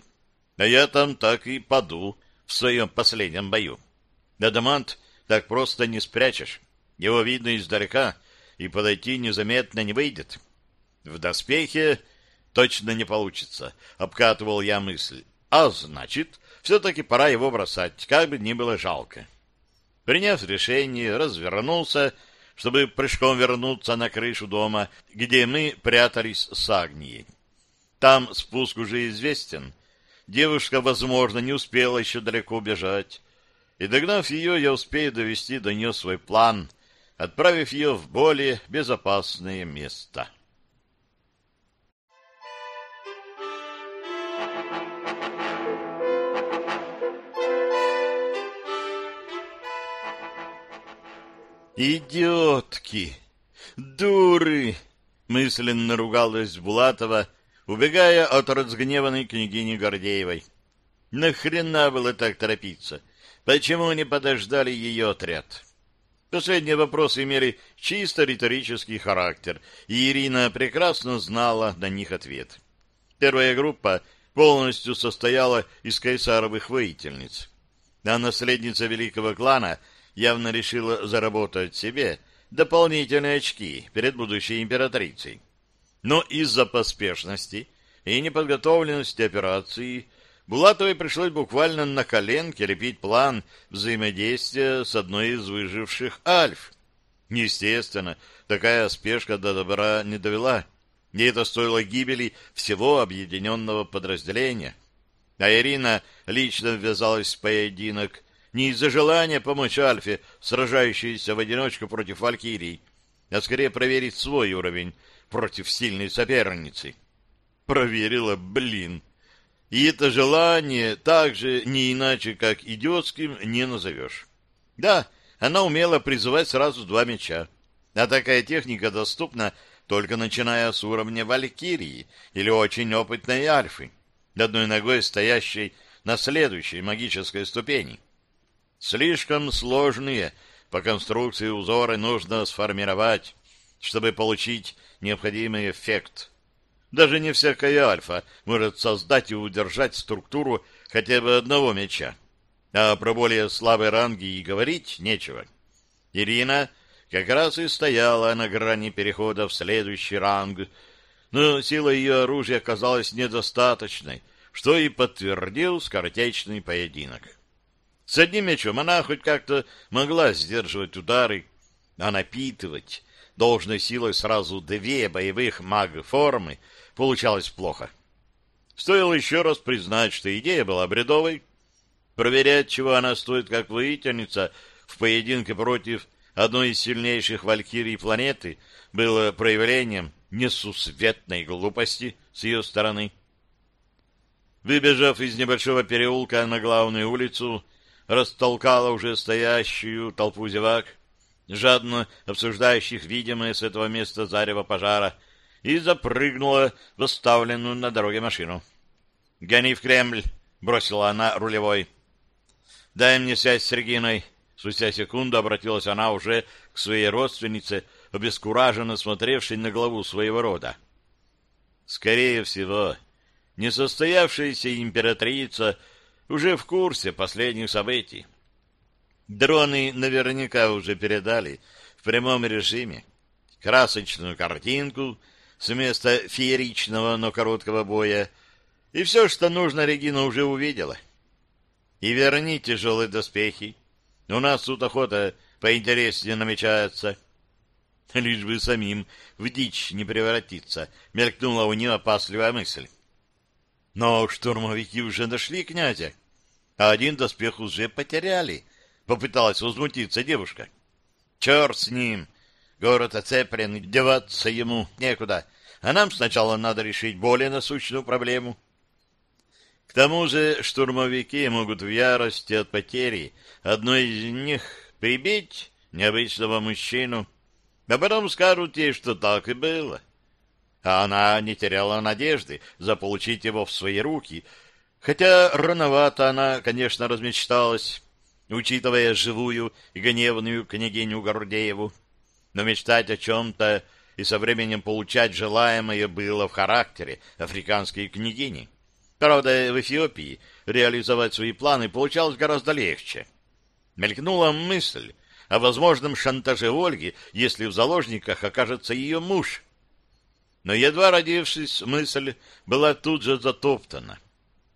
А я там так и паду в своем последнем бою. Адамант так просто не спрячешь. Его видно издалека, и подойти незаметно не выйдет. В доспехе точно не получится, обкатывал я мысль. А значит, все-таки пора его бросать, как бы ни было жалко. Приняв решение, развернулся, чтобы прыжком вернуться на крышу дома, где мы прятались с Агнией. Там спуск уже известен. Девушка, возможно, не успела еще далеко убежать. И догнав ее, я успею довести до нее свой план, отправив ее в более безопасное место. «Идиотки! Дуры!» — мысленно ругалась Булатова, убегая от разгневанной княгини Гордеевой. «Нахрена было так торопиться? Почему не подождали ее отряд?» Последние вопросы имели чисто риторический характер, и Ирина прекрасно знала на них ответ. Первая группа полностью состояла из кайсаровых воительниц, а наследница великого клана — явно решила заработать себе дополнительные очки перед будущей императрицей. Но из-за поспешности и неподготовленности операции Булатовой пришлось буквально на коленке лепить план взаимодействия с одной из выживших альф. Естественно, такая спешка до добра не довела, и это стоило гибели всего объединенного подразделения. А Ирина лично ввязалась в поединок не из-за желания помочь Альфе, сражающейся в одиночку против Валькирий, а скорее проверить свой уровень против сильной соперницы. Проверила, блин. И это желание также не иначе, как идиотским, не назовешь. Да, она умела призывать сразу два меча. А такая техника доступна только начиная с уровня Валькирии или очень опытной Альфы, одной ногой стоящей на следующей магической ступени. Слишком сложные по конструкции узоры нужно сформировать, чтобы получить необходимый эффект. Даже не всякая альфа может создать и удержать структуру хотя бы одного меча. А про более слабые ранги и говорить нечего. Ирина как раз и стояла на грани перехода в следующий ранг, но сила ее оружия оказалась недостаточной, что и подтвердил скоротечный поединок. С одним мечом она хоть как-то могла сдерживать удары, а напитывать должной силой сразу две боевых маг-формы получалось плохо. Стоило еще раз признать, что идея была бредовой. Проверять, чего она стоит как воительница в поединке против одной из сильнейших валькирий планеты, было проявлением несусветной глупости с ее стороны. Выбежав из небольшого переулка на главную улицу, растолкала уже стоящую толпу зевак, жадно обсуждающих видимое с этого места зарево пожара, и запрыгнула в оставленную на дороге машину. — Гони в Кремль! — бросила она рулевой. — Дай мне связь с Региной. Спустя секунду обратилась она уже к своей родственнице, обескураженно смотревшей на главу своего рода. Скорее всего, несостоявшаяся императрица уже в курсе последних событий. Дроны наверняка уже передали в прямом режиме красочную картинку с места фееричного, но короткого боя, и все, что нужно, Регина уже увидела. И верни тяжелые доспехи. У нас тут охота поинтереснее намечается. Лишь бы самим в дичь не превратиться, мелькнула у нее опасливая мысль. Но штурмовики уже нашли князя, а один доспех уже потеряли, попыталась возмутиться девушка. Черт с ним! Город оцеплен, деваться ему некуда, а нам сначала надо решить более насущную проблему. К тому же штурмовики могут в ярости от потери одной из них прибить необычного мужчину, а потом скажут ей, что так и было. А она не теряла надежды заполучить его в свои руки, хотя рановато она, конечно, размечталась, учитывая живую и гневную княгиню Гордееву. Но мечтать о чем-то и со временем получать желаемое было в характере африканской княгини. Правда, в Эфиопии реализовать свои планы получалось гораздо легче. Мелькнула мысль о возможном шантаже Ольги, если в заложниках окажется ее муж. Но едва родившись, мысль была тут же затоптана.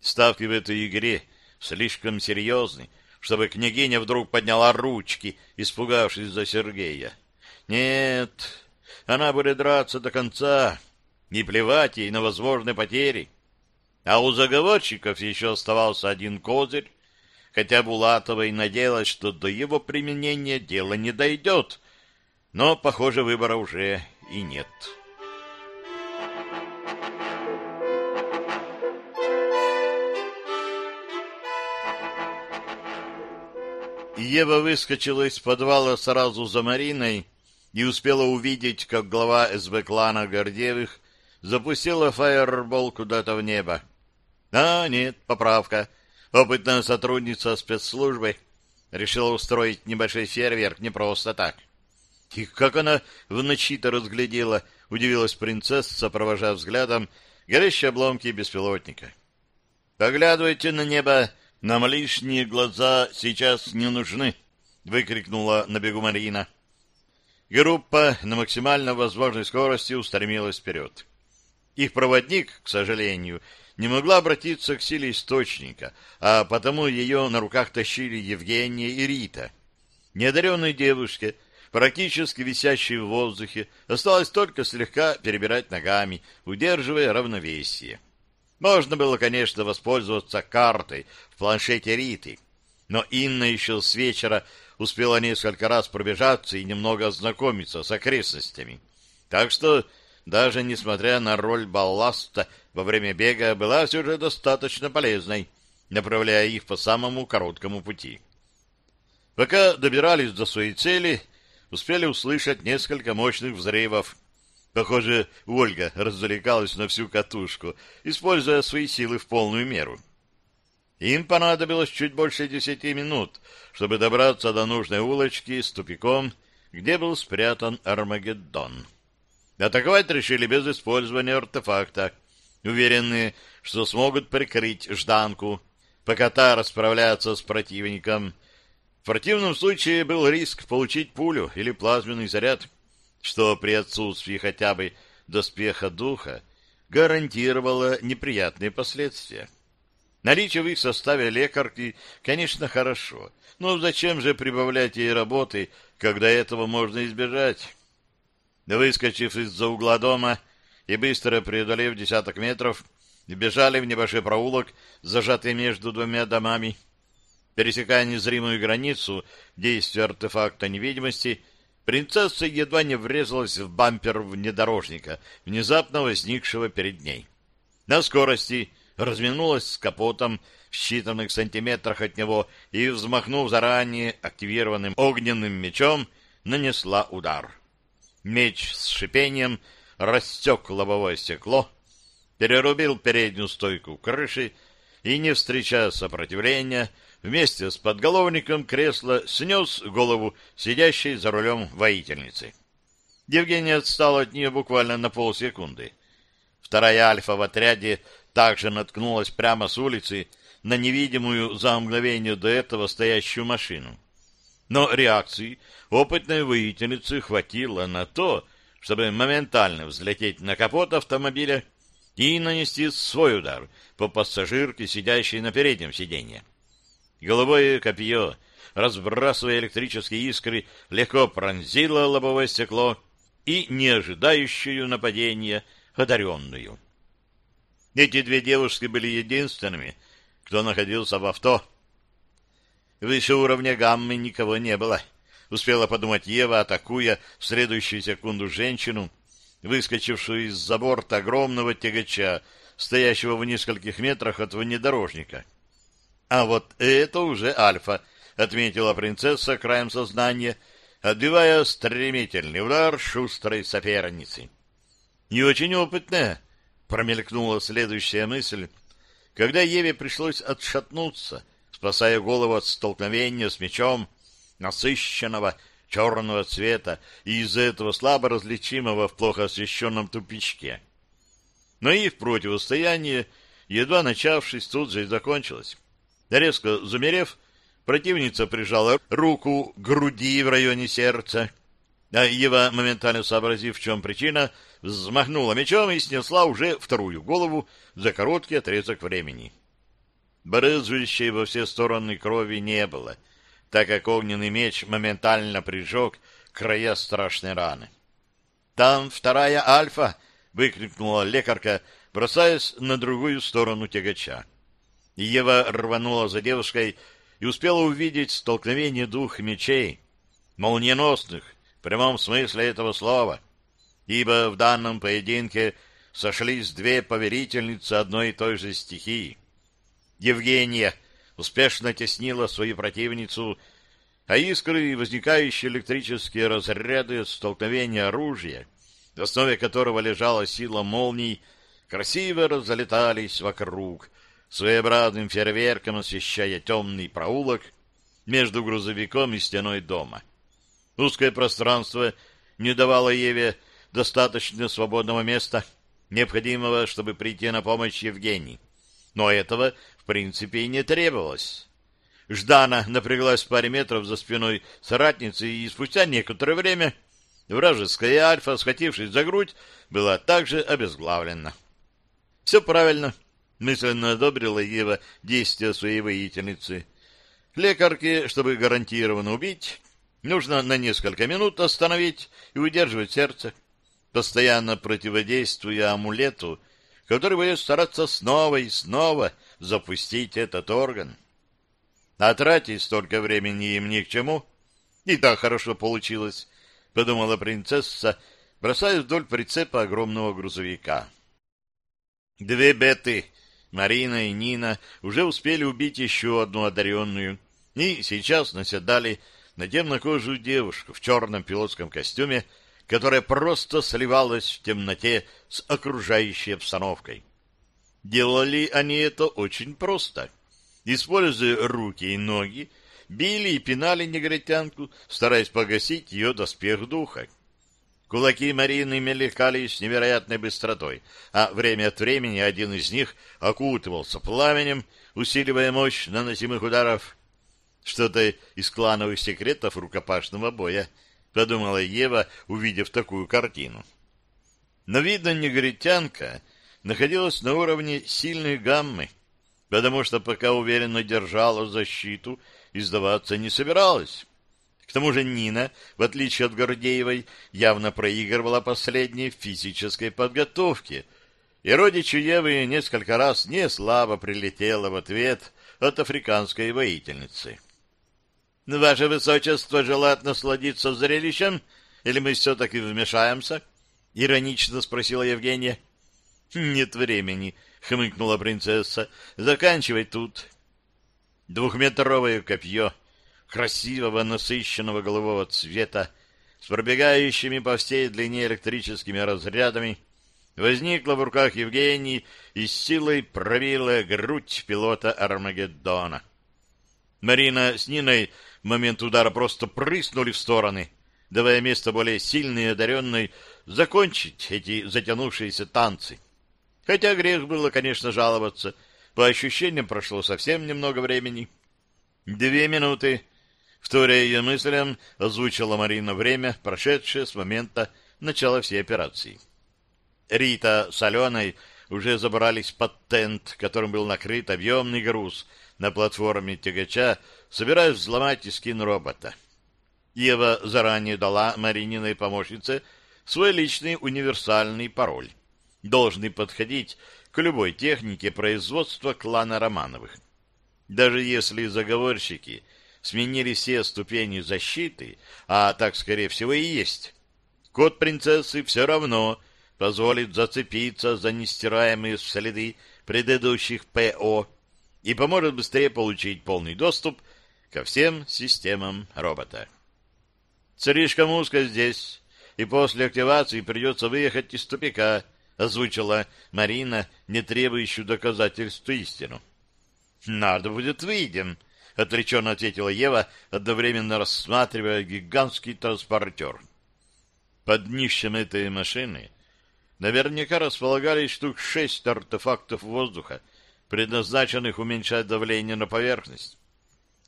Ставки в этой игре слишком серьезны, чтобы княгиня вдруг подняла ручки, испугавшись за Сергея. Нет, она будет драться до конца, не плевать ей на возможные потери. А у заговорщиков еще оставался один козырь, хотя Булатова и надеялась, что до его применения дело не дойдет, но, похоже, выбора уже и нет. Ева выскочила из подвала сразу за Мариной и успела увидеть, как глава СБ клана Гордеевых запустила фаербол куда-то в небо. А, нет, поправка. Опытная сотрудница спецслужбы решила устроить небольшой фейерверк не просто так. И как она в ночи-то разглядела, удивилась принцесса, провожая взглядом горящие обломки беспилотника. «Поглядывайте на небо, нам лишние глаза сейчас не нужны», — выкрикнула на бегу Марина. Группа на максимально возможной скорости устремилась вперед. Их проводник, к сожалению, не могла обратиться к силе источника, а потому ее на руках тащили Евгения и Рита. Неодаренной девушке, практически висящей в воздухе, осталось только слегка перебирать ногами, удерживая равновесие. Можно было, конечно, воспользоваться картой в планшете Риты, но Инна еще с вечера успела несколько раз пробежаться и немного ознакомиться с окрестностями. Так что даже несмотря на роль балласта во время бега, была все же достаточно полезной, направляя их по самому короткому пути. Пока добирались до своей цели, успели услышать несколько мощных взрывов. Похоже, Ольга развлекалась на всю катушку, используя свои силы в полную меру. Им понадобилось чуть больше десяти минут, чтобы добраться до нужной улочки с тупиком, где был спрятан Армагеддон. Атаковать решили без использования артефакта, уверенные, что смогут прикрыть жданку, пока та расправляется с противником. В противном случае был риск получить пулю или плазменный заряд, что при отсутствии хотя бы доспеха духа гарантировало неприятные последствия. Наличие в их составе лекарки, конечно, хорошо, но зачем же прибавлять ей работы, когда этого можно избежать? Выскочив из-за угла дома и быстро преодолев десяток метров, бежали в небольшой проулок, зажатый между двумя домами. Пересекая незримую границу действия артефакта невидимости, принцесса едва не врезалась в бампер внедорожника, внезапно возникшего перед ней. На скорости разминулась с капотом в считанных сантиметрах от него и, взмахнув заранее активированным огненным мечом, нанесла удар. Меч с шипением растек лобовое стекло, перерубил переднюю стойку крыши и, не встречая сопротивления, вместе с подголовником кресла снес голову сидящей за рулем воительницы. Евгений отстал от нее буквально на полсекунды. Вторая альфа в отряде также наткнулась прямо с улицы на невидимую за мгновение до этого стоящую машину. Но реакции опытной воительницы хватило на то, чтобы моментально взлететь на капот автомобиля и нанести свой удар по пассажирке, сидящей на переднем сиденье. Голубое копье, разбрасывая электрические искры, легко пронзило лобовое стекло и не ожидающую нападения одаренную. Эти две девушки были единственными, кто находился в авто. Выше уровня гаммы никого не было. Успела подумать Ева, атакуя в следующую секунду женщину, выскочившую из-за борта огромного тягача, стоящего в нескольких метрах от внедорожника. А вот это уже Альфа, отметила принцесса краем сознания, отбивая стремительный удар шустрой соперницы. Не очень опытная, промелькнула следующая мысль, когда Еве пришлось отшатнуться, спасая голову от столкновения с мечом, насыщенного черного цвета и из-за этого слабо различимого в плохо освещенном тупичке. Но их противостояние, едва начавшись, тут же и закончилось. Резко замерев, противница прижала руку к груди в районе сердца, а Ева, моментально сообразив, в чем причина, взмахнула мечом и снесла уже вторую голову за короткий отрезок времени. Брызжущей во все стороны крови не было — так как огненный меч моментально прижег края страшной раны. «Там вторая альфа!» — выкрикнула лекарка, бросаясь на другую сторону тягача. Ева рванула за девушкой и успела увидеть столкновение двух мечей, молниеносных, в прямом смысле этого слова, ибо в данном поединке сошлись две поверительницы одной и той же стихии. Евгения успешно теснила свою противницу, а искры и возникающие электрические разряды столкновения оружия, в основе которого лежала сила молний, красиво разлетались вокруг, своеобразным фейерверком освещая темный проулок между грузовиком и стеной дома. Узкое пространство не давало Еве достаточно свободного места, необходимого, чтобы прийти на помощь Евгении. Но этого в принципе и не требовалось. Ждана напряглась в паре метров за спиной соратницы, и спустя некоторое время вражеская альфа, схватившись за грудь, была также обезглавлена. Все правильно, мысленно одобрила Ева действия своей воительницы. Лекарке, чтобы гарантированно убить, нужно на несколько минут остановить и удерживать сердце, постоянно противодействуя амулету, который будет стараться снова и снова запустить этот орган. А тратить столько времени им ни к чему. И так хорошо получилось, — подумала принцесса, бросая вдоль прицепа огромного грузовика. Две беты, Марина и Нина, уже успели убить еще одну одаренную, и сейчас наседали на темнокожую девушку в черном пилотском костюме, которая просто сливалась в темноте с окружающей обстановкой. Делали они это очень просто. Используя руки и ноги, били и пинали негритянку, стараясь погасить ее доспех духа. Кулаки Марины мелькали с невероятной быстротой, а время от времени один из них окутывался пламенем, усиливая мощь наносимых ударов. Что-то из клановых секретов рукопашного боя —— подумала Ева, увидев такую картину. Но, видно, негритянка находилась на уровне сильной гаммы, потому что пока уверенно держала защиту и сдаваться не собиралась. К тому же Нина, в отличие от Гордеевой, явно проигрывала последней физической подготовке, и родичу Евы несколько раз не слабо прилетела в ответ от африканской воительницы. — Ваше Высочество желает насладиться зрелищем, или мы все-таки вмешаемся? — иронично спросила Евгения. — Нет времени, — хмыкнула принцесса. — Заканчивай тут. Двухметровое копье, красивого насыщенного голубого цвета, с пробегающими по всей длине электрическими разрядами, возникло в руках Евгении и с силой пробило грудь пилота Армагеддона. Марина с Ниной в момент удара просто прыснули в стороны, давая место более сильной и одаренной закончить эти затянувшиеся танцы. Хотя грех было, конечно, жаловаться. По ощущениям прошло совсем немного времени. Две минуты. Вторя ее мыслям, озвучила Марина время, прошедшее с момента начала всей операции. Рита с Аленой уже забрались под тент, которым был накрыт объемный груз на платформе тягача, собираясь взломать искин робота. Ева заранее дала Марининой помощнице свой личный универсальный пароль, должный подходить к любой технике производства клана Романовых. Даже если заговорщики сменили все ступени защиты, а так, скорее всего, и есть, код принцессы все равно позволит зацепиться за нестираемые следы предыдущих ПО и поможет быстрее получить полный доступ ко всем системам робота. Слишком узко здесь, и после активации придется выехать из тупика, озвучила Марина, не требующую доказательств истину. Надо будет выйдем, отреченно ответила Ева, одновременно рассматривая гигантский транспортер. Под днищем этой машины наверняка располагались штук шесть артефактов воздуха, предназначенных уменьшать давление на поверхность.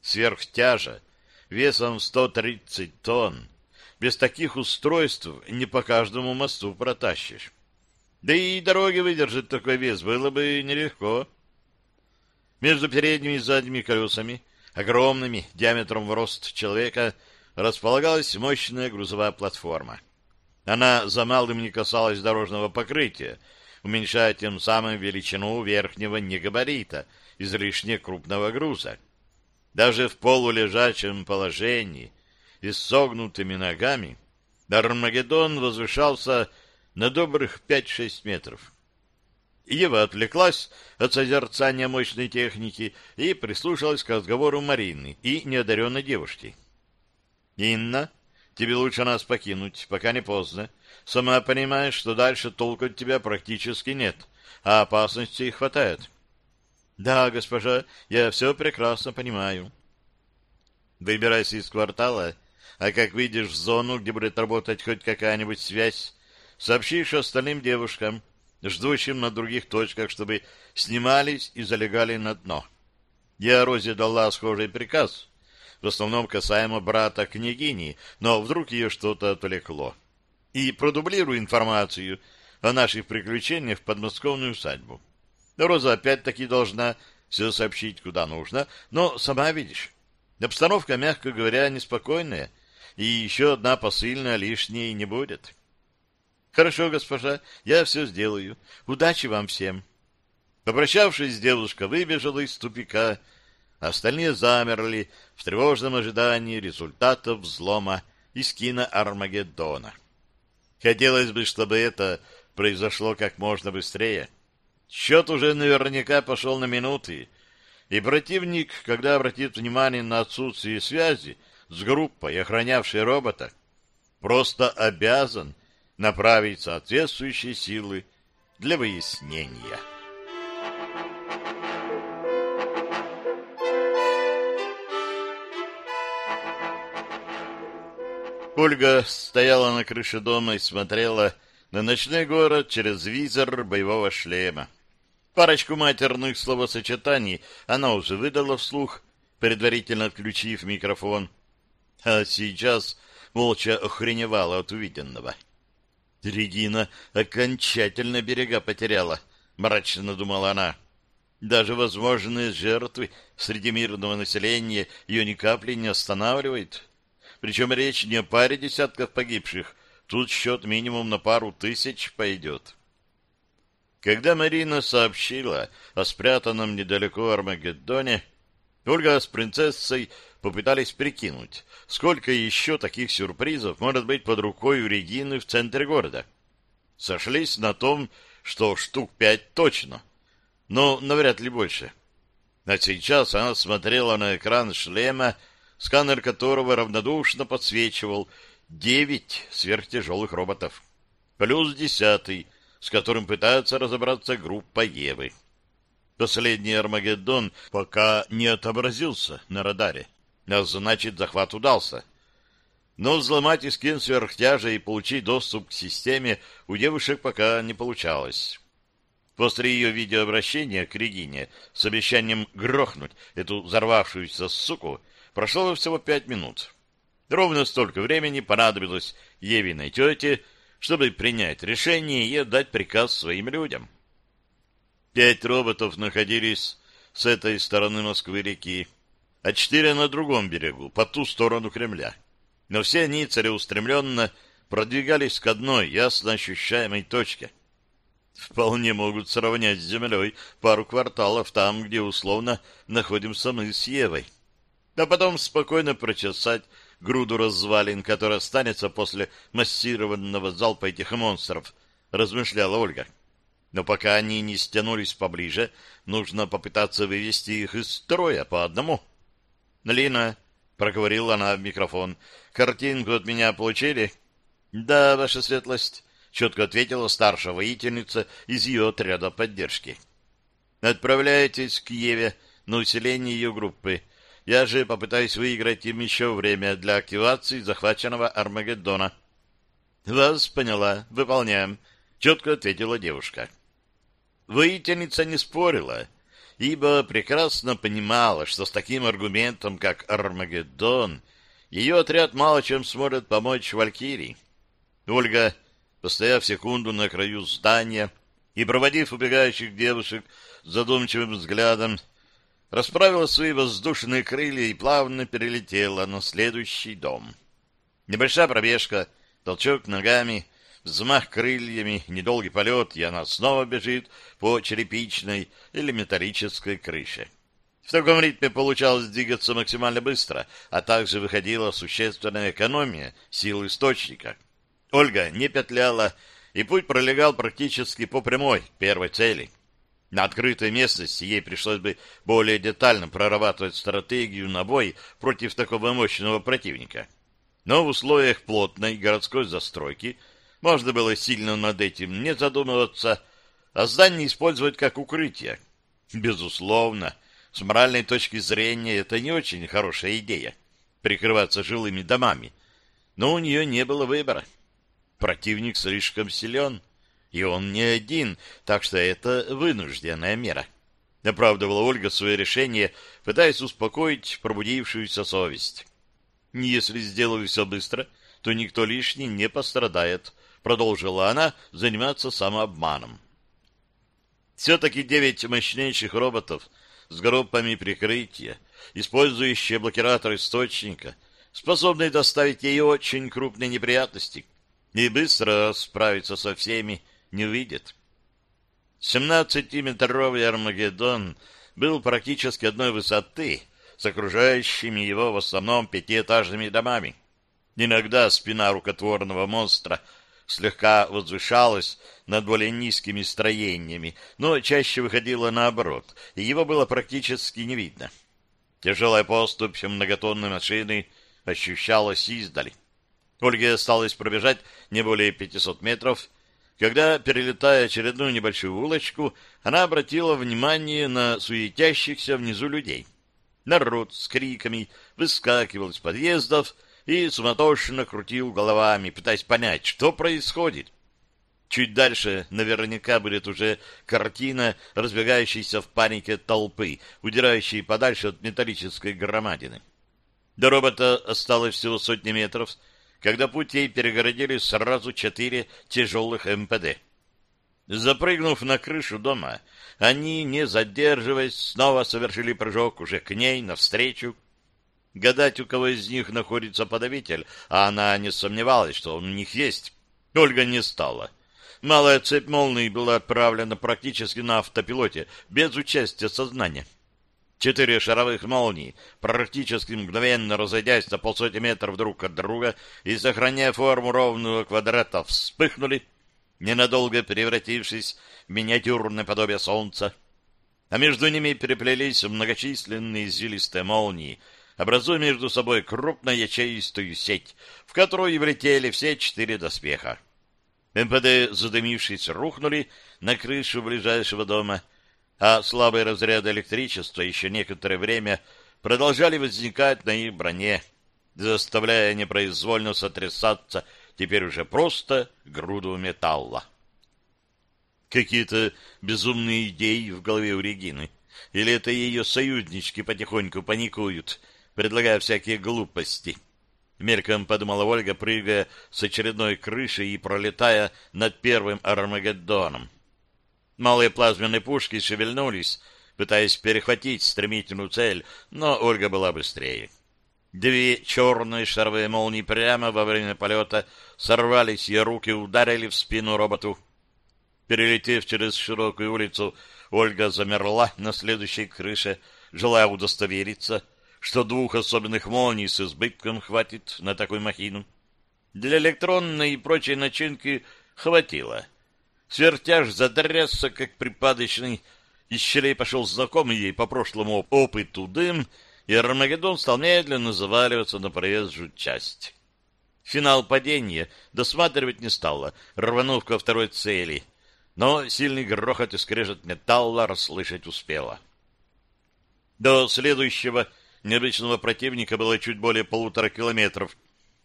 Сверхтяжа весом 130 тонн. Без таких устройств не по каждому мосту протащишь. Да и дороги выдержать такой вес было бы нелегко. Между передними и задними колесами, огромными, диаметром в рост человека, располагалась мощная грузовая платформа. Она за малым не касалась дорожного покрытия, уменьшая тем самым величину верхнего негабарита, излишне крупного груза. Даже в полулежачем положении и с согнутыми ногами Армагеддон возвышался на добрых пять-шесть метров. Ева отвлеклась от созерцания мощной техники и прислушалась к разговору Марины и неодаренной девушки. «Инна, тебе лучше нас покинуть, пока не поздно. Сама понимаешь, что дальше толку от тебя практически нет, а опасностей хватает». «Да, госпожа, я все прекрасно понимаю». «Выбирайся из квартала, а как выйдешь в зону, где будет работать хоть какая-нибудь связь, сообщишь остальным девушкам, ждущим на других точках, чтобы снимались и залегали на дно. Я Розе дала схожий приказ, в основном касаемо брата княгини, но вдруг ее что-то отвлекло. И продублирую информацию о наших приключениях в подмосковную усадьбу. Роза опять-таки должна все сообщить куда нужно, но сама видишь, обстановка, мягко говоря, неспокойная, и еще одна посыльная лишней не будет. Хорошо, госпожа, я все сделаю. Удачи вам всем. Попрощавшись, девушка выбежала из тупика. Остальные замерли в тревожном ожидании результатов взлома из кино Армагеддона. Хотелось бы, чтобы это произошло как можно быстрее. Счет уже наверняка пошел на минуты, и противник, когда обратит внимание на отсутствие связи с группой, охранявшей робота, просто обязан направить соответствующие силы для выяснения. Ольга стояла на крыше дома и смотрела на ночной город через визор боевого шлема. Парочку матерных словосочетаний она уже выдала вслух, предварительно отключив микрофон, а сейчас молча охреневала от увиденного. Регина окончательно берега потеряла, мрачно думала она. Даже возможные жертвы среди мирного населения ее ни капли не останавливает. Причем речь не о паре десятков погибших, тут счет минимум на пару тысяч пойдет. Когда Марина сообщила о спрятанном недалеко Армагеддоне, Ольга с принцессой попытались прикинуть, сколько еще таких сюрпризов может быть под рукой у Регины в центре города. Сошлись на том, что штук пять точно, но навряд ли больше. А сейчас она смотрела на экран шлема, сканер которого равнодушно подсвечивал девять сверхтяжелых роботов, плюс десятый, с которым пытается разобраться группа Евы. Последний Армагеддон пока не отобразился на радаре, а значит, захват удался. Но взломать искин сверхтяжа и получить доступ к системе у девушек пока не получалось. После ее видеообращения к Регине с обещанием грохнуть эту взорвавшуюся суку прошло всего пять минут. Ровно столько времени понадобилось Евиной тете, чтобы принять решение и отдать приказ своим людям. Пять роботов находились с этой стороны Москвы-реки, а четыре на другом берегу, по ту сторону Кремля. Но все они целеустремленно продвигались к одной ясно ощущаемой точке. Вполне могут сравнять с землей пару кварталов там, где условно находимся мы с Евой. А потом спокойно прочесать груду развалин, которая останется после массированного залпа этих монстров, размышляла Ольга. Но пока они не стянулись поближе, нужно попытаться вывести их из строя по одному. «Лина», — проговорила она в микрофон, — «картинку от меня получили?» «Да, ваша светлость», — четко ответила старшая воительница из ее отряда поддержки. «Отправляйтесь к Еве на усиление ее группы. Я же попытаюсь выиграть им еще время для активации захваченного Армагеддона». «Вас поняла. Выполняем», — четко ответила девушка. Воительница не спорила, ибо прекрасно понимала, что с таким аргументом, как Армагеддон, ее отряд мало чем сможет помочь Валькирии. Ольга, постояв секунду на краю здания и проводив убегающих девушек задумчивым взглядом, расправила свои воздушные крылья и плавно перелетела на следующий дом. Небольшая пробежка, толчок ногами, взмах крыльями, недолгий полет, и она снова бежит по черепичной или металлической крыше. В таком ритме получалось двигаться максимально быстро, а также выходила существенная экономия сил источника — Ольга не петляла, и путь пролегал практически по прямой, первой цели. На открытой местности ей пришлось бы более детально прорабатывать стратегию на бой против такого мощного противника. Но в условиях плотной городской застройки можно было сильно над этим не задумываться, а здание использовать как укрытие. Безусловно, с моральной точки зрения это не очень хорошая идея — прикрываться жилыми домами. Но у нее не было выбора. Противник слишком силен, и он не один, так что это вынужденная мера. Оправдывала Ольга свое решение, пытаясь успокоить пробудившуюся совесть. «Если сделаю все быстро, то никто лишний не пострадает», продолжила она заниматься самообманом. Все-таки девять мощнейших роботов с группами прикрытия, использующие блокиратор источника, способны доставить ей очень крупные неприятности — и быстро справиться со всеми не выйдет. Семнадцатиметровый Армагеддон был практически одной высоты с окружающими его в основном пятиэтажными домами. Иногда спина рукотворного монстра слегка возвышалась над более низкими строениями, но чаще выходила наоборот, и его было практически не видно. Тяжелая поступь многотонной машины ощущалась издали. Ольге осталось пробежать не более 500 метров, когда, перелетая очередную небольшую улочку, она обратила внимание на суетящихся внизу людей. Народ с криками выскакивал из подъездов и суматошно крутил головами, пытаясь понять, что происходит. Чуть дальше наверняка будет уже картина разбегающейся в панике толпы, удирающей подальше от металлической громадины. До робота осталось всего сотни метров, когда путь ей перегородили сразу четыре тяжелых МПД. Запрыгнув на крышу дома, они, не задерживаясь, снова совершили прыжок уже к ней, навстречу. Гадать, у кого из них находится подавитель, а она не сомневалась, что он у них есть, Ольга не стала. Малая цепь молнии была отправлена практически на автопилоте, без участия сознания. Четыре шаровых молнии, практически мгновенно разойдясь на полсотни метров друг от друга и сохраняя форму ровного квадрата, вспыхнули, ненадолго превратившись в миниатюрное подобие солнца. А между ними переплелись многочисленные извилистые молнии, образуя между собой крупную ячеистую сеть, в которую и влетели все четыре доспеха. МПД, задымившись, рухнули на крышу ближайшего дома — а слабые разряды электричества еще некоторое время продолжали возникать на их броне, заставляя непроизвольно сотрясаться теперь уже просто груду металла. Какие-то безумные идеи в голове у Регины. Или это ее союзнички потихоньку паникуют, предлагая всякие глупости. Мельком подумала Ольга, прыгая с очередной крыши и пролетая над первым Армагеддоном. Малые плазменные пушки шевельнулись, пытаясь перехватить стремительную цель, но Ольга была быстрее. Две черные шаровые молнии прямо во время полета сорвались, и руки ударили в спину роботу. Перелетев через широкую улицу, Ольга замерла на следующей крыше, желая удостовериться, что двух особенных молний с избытком хватит на такую махину. Для электронной и прочей начинки хватило. Свертяж затрясся, как припадочный, из щелей пошел знакомый ей по прошлому опыту дым, и Армагеддон стал медленно заваливаться на проезжую часть. Финал падения досматривать не стала, рванув ко второй цели, но сильный грохот и скрежет металла расслышать успела. До следующего необычного противника было чуть более полутора километров.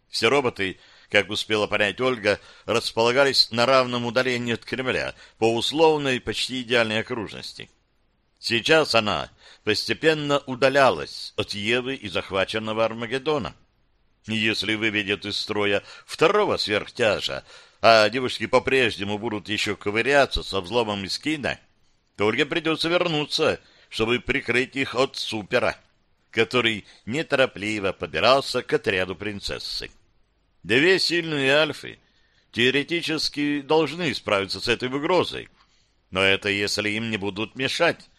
Все роботы, как успела понять Ольга, располагались на равном удалении от Кремля по условной, почти идеальной окружности. Сейчас она постепенно удалялась от Евы и захваченного Армагеддона. Если выведет из строя второго сверхтяжа, а девушки по-прежнему будут еще ковыряться со взломом из кино, то Ольге придется вернуться, чтобы прикрыть их от супера, который неторопливо подбирался к отряду принцессы. Две сильные альфы теоретически должны справиться с этой угрозой, но это если им не будут мешать.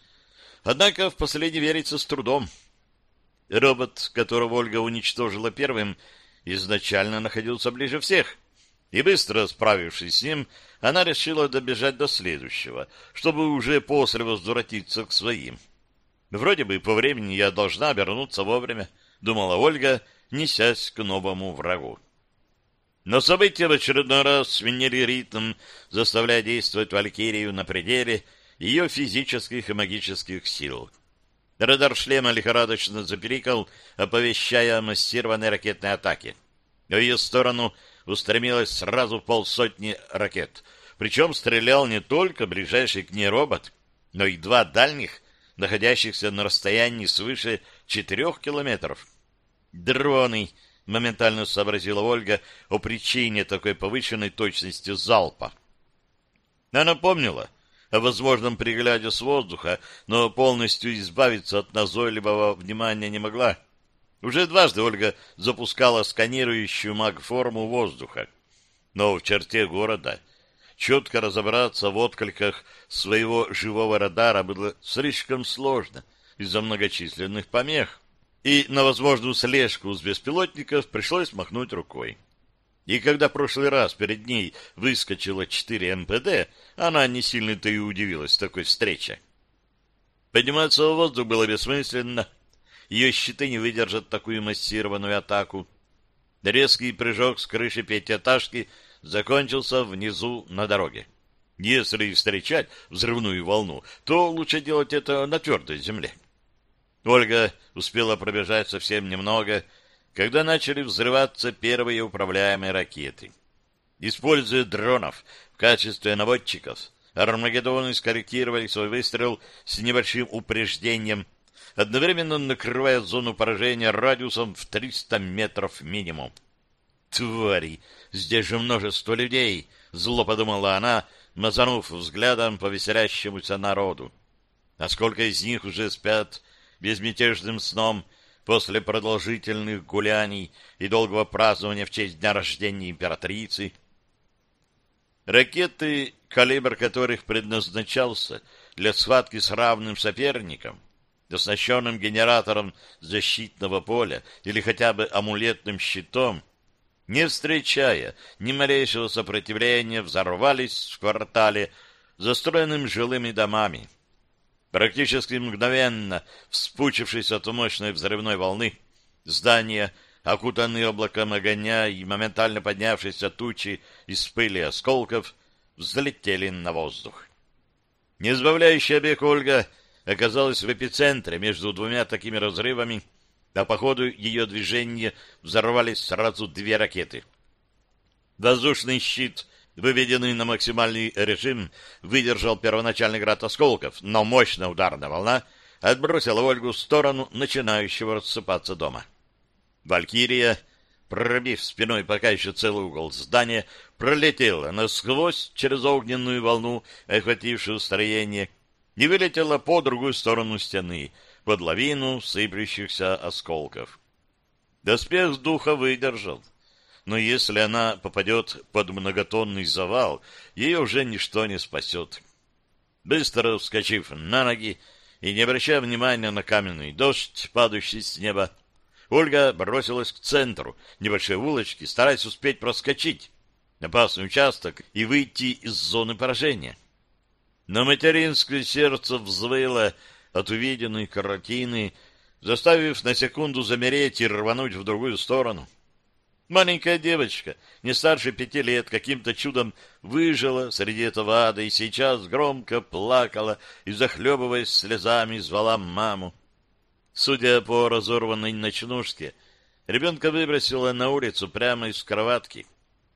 Однако в последнее верится с трудом. Робот, которого Ольга уничтожила первым, изначально находился ближе всех. И быстро справившись с ним, она решила добежать до следующего, чтобы уже после возвратиться к своим. Вроде бы по времени я должна вернуться вовремя, думала Ольга, несясь к новому врагу. Но события в очередной раз сменили ритм, заставляя действовать Валькирию на пределе ее физических и магических сил. Радар шлема лихорадочно запеликал, оповещая о массированной ракетной атаке. В ее сторону устремилось сразу полсотни ракет. Причем стрелял не только ближайший к ней робот, но и два дальних, находящихся на расстоянии свыше четырех километров. «Дроны!» — моментально сообразила Ольга о причине такой повышенной точности залпа. Она помнила о возможном пригляде с воздуха, но полностью избавиться от назойливого внимания не могла. Уже дважды Ольга запускала сканирующую магформу воздуха. Но в черте города четко разобраться в откликах своего живого радара было слишком сложно из-за многочисленных помех. И на возможную слежку с беспилотников пришлось махнуть рукой. И когда в прошлый раз перед ней выскочило 4 МПД, она не сильно-то и удивилась такой встрече. Подниматься в воздух было бессмысленно, ее щиты не выдержат такую массированную атаку. Резкий прыжок с крыши пятиэтажки закончился внизу на дороге. Если встречать взрывную волну, то лучше делать это на твердой земле. Ольга успела пробежать совсем немного, когда начали взрываться первые управляемые ракеты. Используя дронов в качестве наводчиков, Армагеддоны скорректировали свой выстрел с небольшим упреждением одновременно накрывая зону поражения радиусом в 300 метров минимум. «Твари! Здесь же множество людей!» — зло подумала она, мазанув взглядом по веселящемуся народу. «А сколько из них уже спят безмятежным сном после продолжительных гуляний и долгого празднования в честь дня рождения императрицы?» Ракеты, калибр которых предназначался для схватки с равным соперником — оснащенным генератором защитного поля или хотя бы амулетным щитом, не встречая ни малейшего сопротивления, взорвались в квартале, застроенным жилыми домами. Практически мгновенно, вспучившись от мощной взрывной волны, здания, окутанные облаком огня и моментально поднявшиеся тучи из пыли осколков, взлетели на воздух. Не избавляющая бег Ольга оказалась в эпицентре между двумя такими разрывами, а по ходу ее движения взорвались сразу две ракеты. Воздушный щит Выведенный на максимальный режим выдержал первоначальный град осколков, но мощная ударная волна отбросила Ольгу в сторону начинающего рассыпаться дома. Валькирия, пробив спиной пока еще целый угол здания, пролетела насквозь через огненную волну, охватившую строение, и вылетела по другую сторону стены, под лавину сыплющихся осколков. Доспех духа выдержал но если она попадет под многотонный завал, ее уже ничто не спасет. Быстро вскочив на ноги и не обращая внимания на каменный дождь, падающий с неба, Ольга бросилась к центру небольшой улочки, стараясь успеть проскочить опасный участок и выйти из зоны поражения. Но материнское сердце взвыло от увиденной картины, заставив на секунду замереть и рвануть в другую сторону. Маленькая девочка, не старше пяти лет, каким-то чудом выжила среди этого ада и сейчас громко плакала и, захлебываясь слезами, звала маму. Судя по разорванной ночнушке, ребенка выбросила на улицу прямо из кроватки.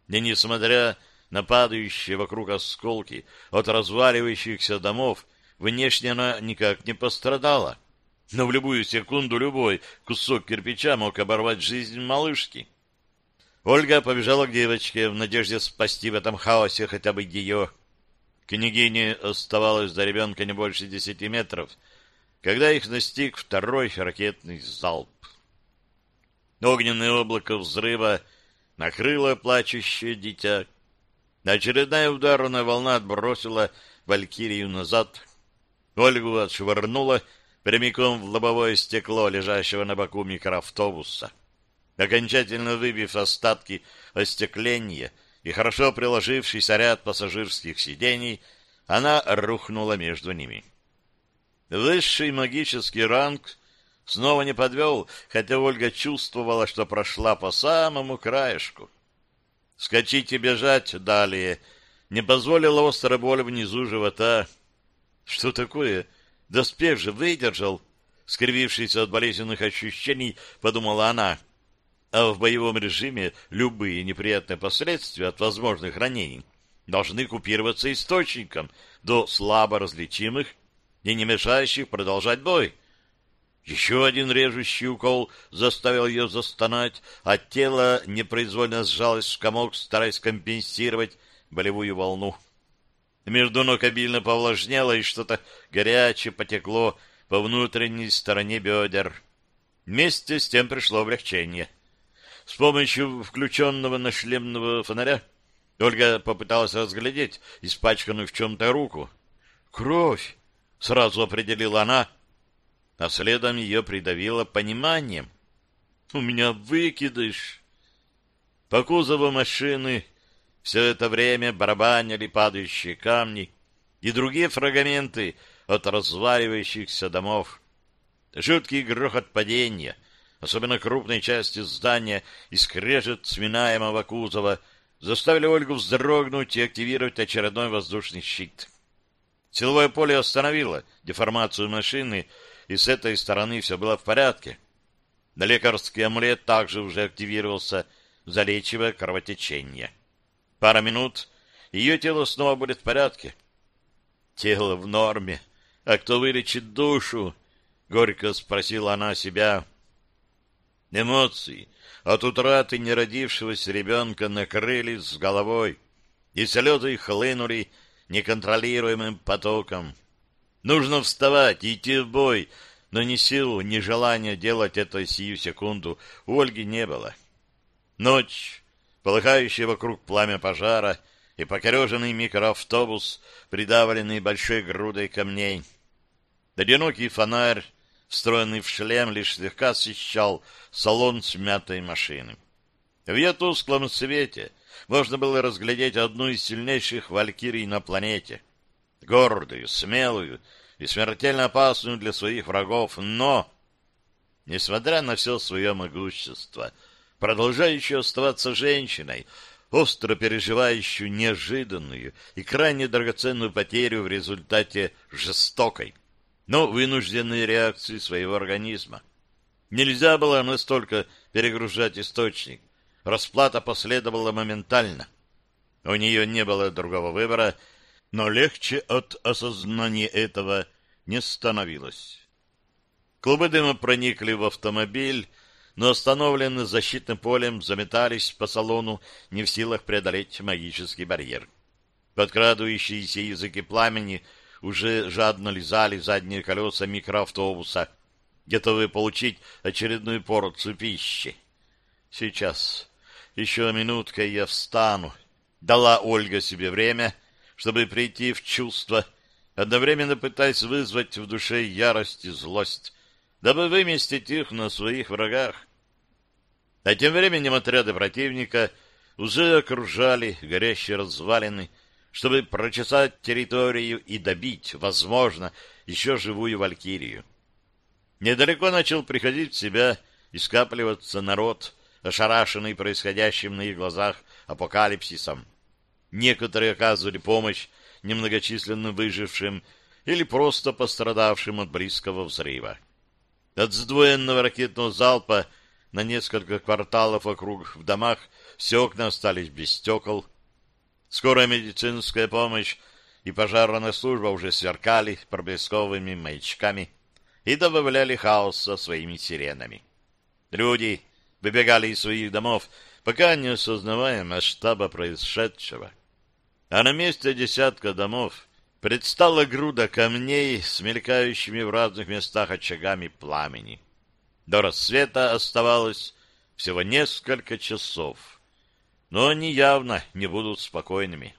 И, несмотря на падающие вокруг осколки от разваливающихся домов, внешне она никак не пострадала. Но в любую секунду любой кусок кирпича мог оборвать жизнь малышки. Ольга побежала к девочке в надежде спасти в этом хаосе хотя бы ее. Княгине оставалось до ребенка не больше десяти метров, когда их настиг второй ракетный залп. Огненное облако взрыва накрыло плачущее дитя. Очередная ударная волна отбросила Валькирию назад. Ольгу отшвырнула прямиком в лобовое стекло лежащего на боку микроавтобуса. Окончательно выбив остатки остекления и хорошо приложившийся ряд пассажирских сидений, она рухнула между ними. Высший магический ранг снова не подвел, хотя Ольга чувствовала, что прошла по самому краешку. Скочить и бежать далее не позволила острая боль внизу живота. Что такое? Доспех же выдержал. Скривившись от болезненных ощущений, подумала она а в боевом режиме любые неприятные последствия от возможных ранений должны купироваться источником до слабо различимых и не мешающих продолжать бой. Еще один режущий укол заставил ее застонать, а тело непроизвольно сжалось в комок, стараясь компенсировать болевую волну. Между ног обильно повлажнело, и что-то горячее потекло по внутренней стороне бедер. Вместе с тем пришло облегчение — с помощью включенного на шлемного фонаря Ольга попыталась разглядеть испачканную в чем-то руку. «Кровь!» — сразу определила она, а следом ее придавило пониманием. «У меня выкидыш!» По кузову машины все это время барабанили падающие камни и другие фрагменты от разваливающихся домов. Жуткий грохот падения — особенно крупной части здания, и скрежет сминаемого кузова, заставили Ольгу вздрогнуть и активировать очередной воздушный щит. Силовое поле остановило деформацию машины, и с этой стороны все было в порядке. Лекарский амулет также уже активировался, залечивая кровотечение. Пара минут, ее тело снова будет в порядке. Тело в норме. А кто вылечит душу? Горько спросила она себя, — Эмоции от утраты неродившегося ребенка накрылись с головой, и слезы хлынули неконтролируемым потоком. Нужно вставать, идти в бой, но ни сил, ни желания делать это сию секунду у Ольги не было. Ночь, полыхающая вокруг пламя пожара и покореженный микроавтобус, придавленный большой грудой камней. Одинокий фонарь встроенный в шлем, лишь слегка освещал салон смятой машины. В ее тусклом свете можно было разглядеть одну из сильнейших валькирий на планете. Гордую, смелую и смертельно опасную для своих врагов, но, несмотря на все свое могущество, продолжающую оставаться женщиной, остро переживающую неожиданную и крайне драгоценную потерю в результате жестокой, но вынужденные реакции своего организма. Нельзя было настолько перегружать источник. Расплата последовала моментально. У нее не было другого выбора, но легче от осознания этого не становилось. Клубы дыма проникли в автомобиль, но остановленные защитным полем заметались по салону, не в силах преодолеть магический барьер. Подкрадывающиеся языки пламени уже жадно лизали задние колеса микроавтобуса, готовые получить очередную порцию пищи. Сейчас, еще минутка, и я встану. Дала Ольга себе время, чтобы прийти в чувство, одновременно пытаясь вызвать в душе ярость и злость, дабы выместить их на своих врагах. А тем временем отряды противника уже окружали горящие развалины, чтобы прочесать территорию и добить, возможно, еще живую валькирию. Недалеко начал приходить в себя и скапливаться народ, ошарашенный происходящим на их глазах апокалипсисом. Некоторые оказывали помощь немногочисленным выжившим или просто пострадавшим от близкого взрыва. От сдвоенного ракетного залпа на несколько кварталов вокруг в домах все окна остались без стекол. Скорая медицинская помощь и пожарная служба уже сверкали проблесковыми маячками и добавляли хаоса своими сиренами. Люди выбегали из своих домов, пока не осознавая масштаба происшедшего. А на месте десятка домов предстала груда камней с мелькающими в разных местах очагами пламени. До рассвета оставалось всего несколько часов, но они явно не будут спокойными.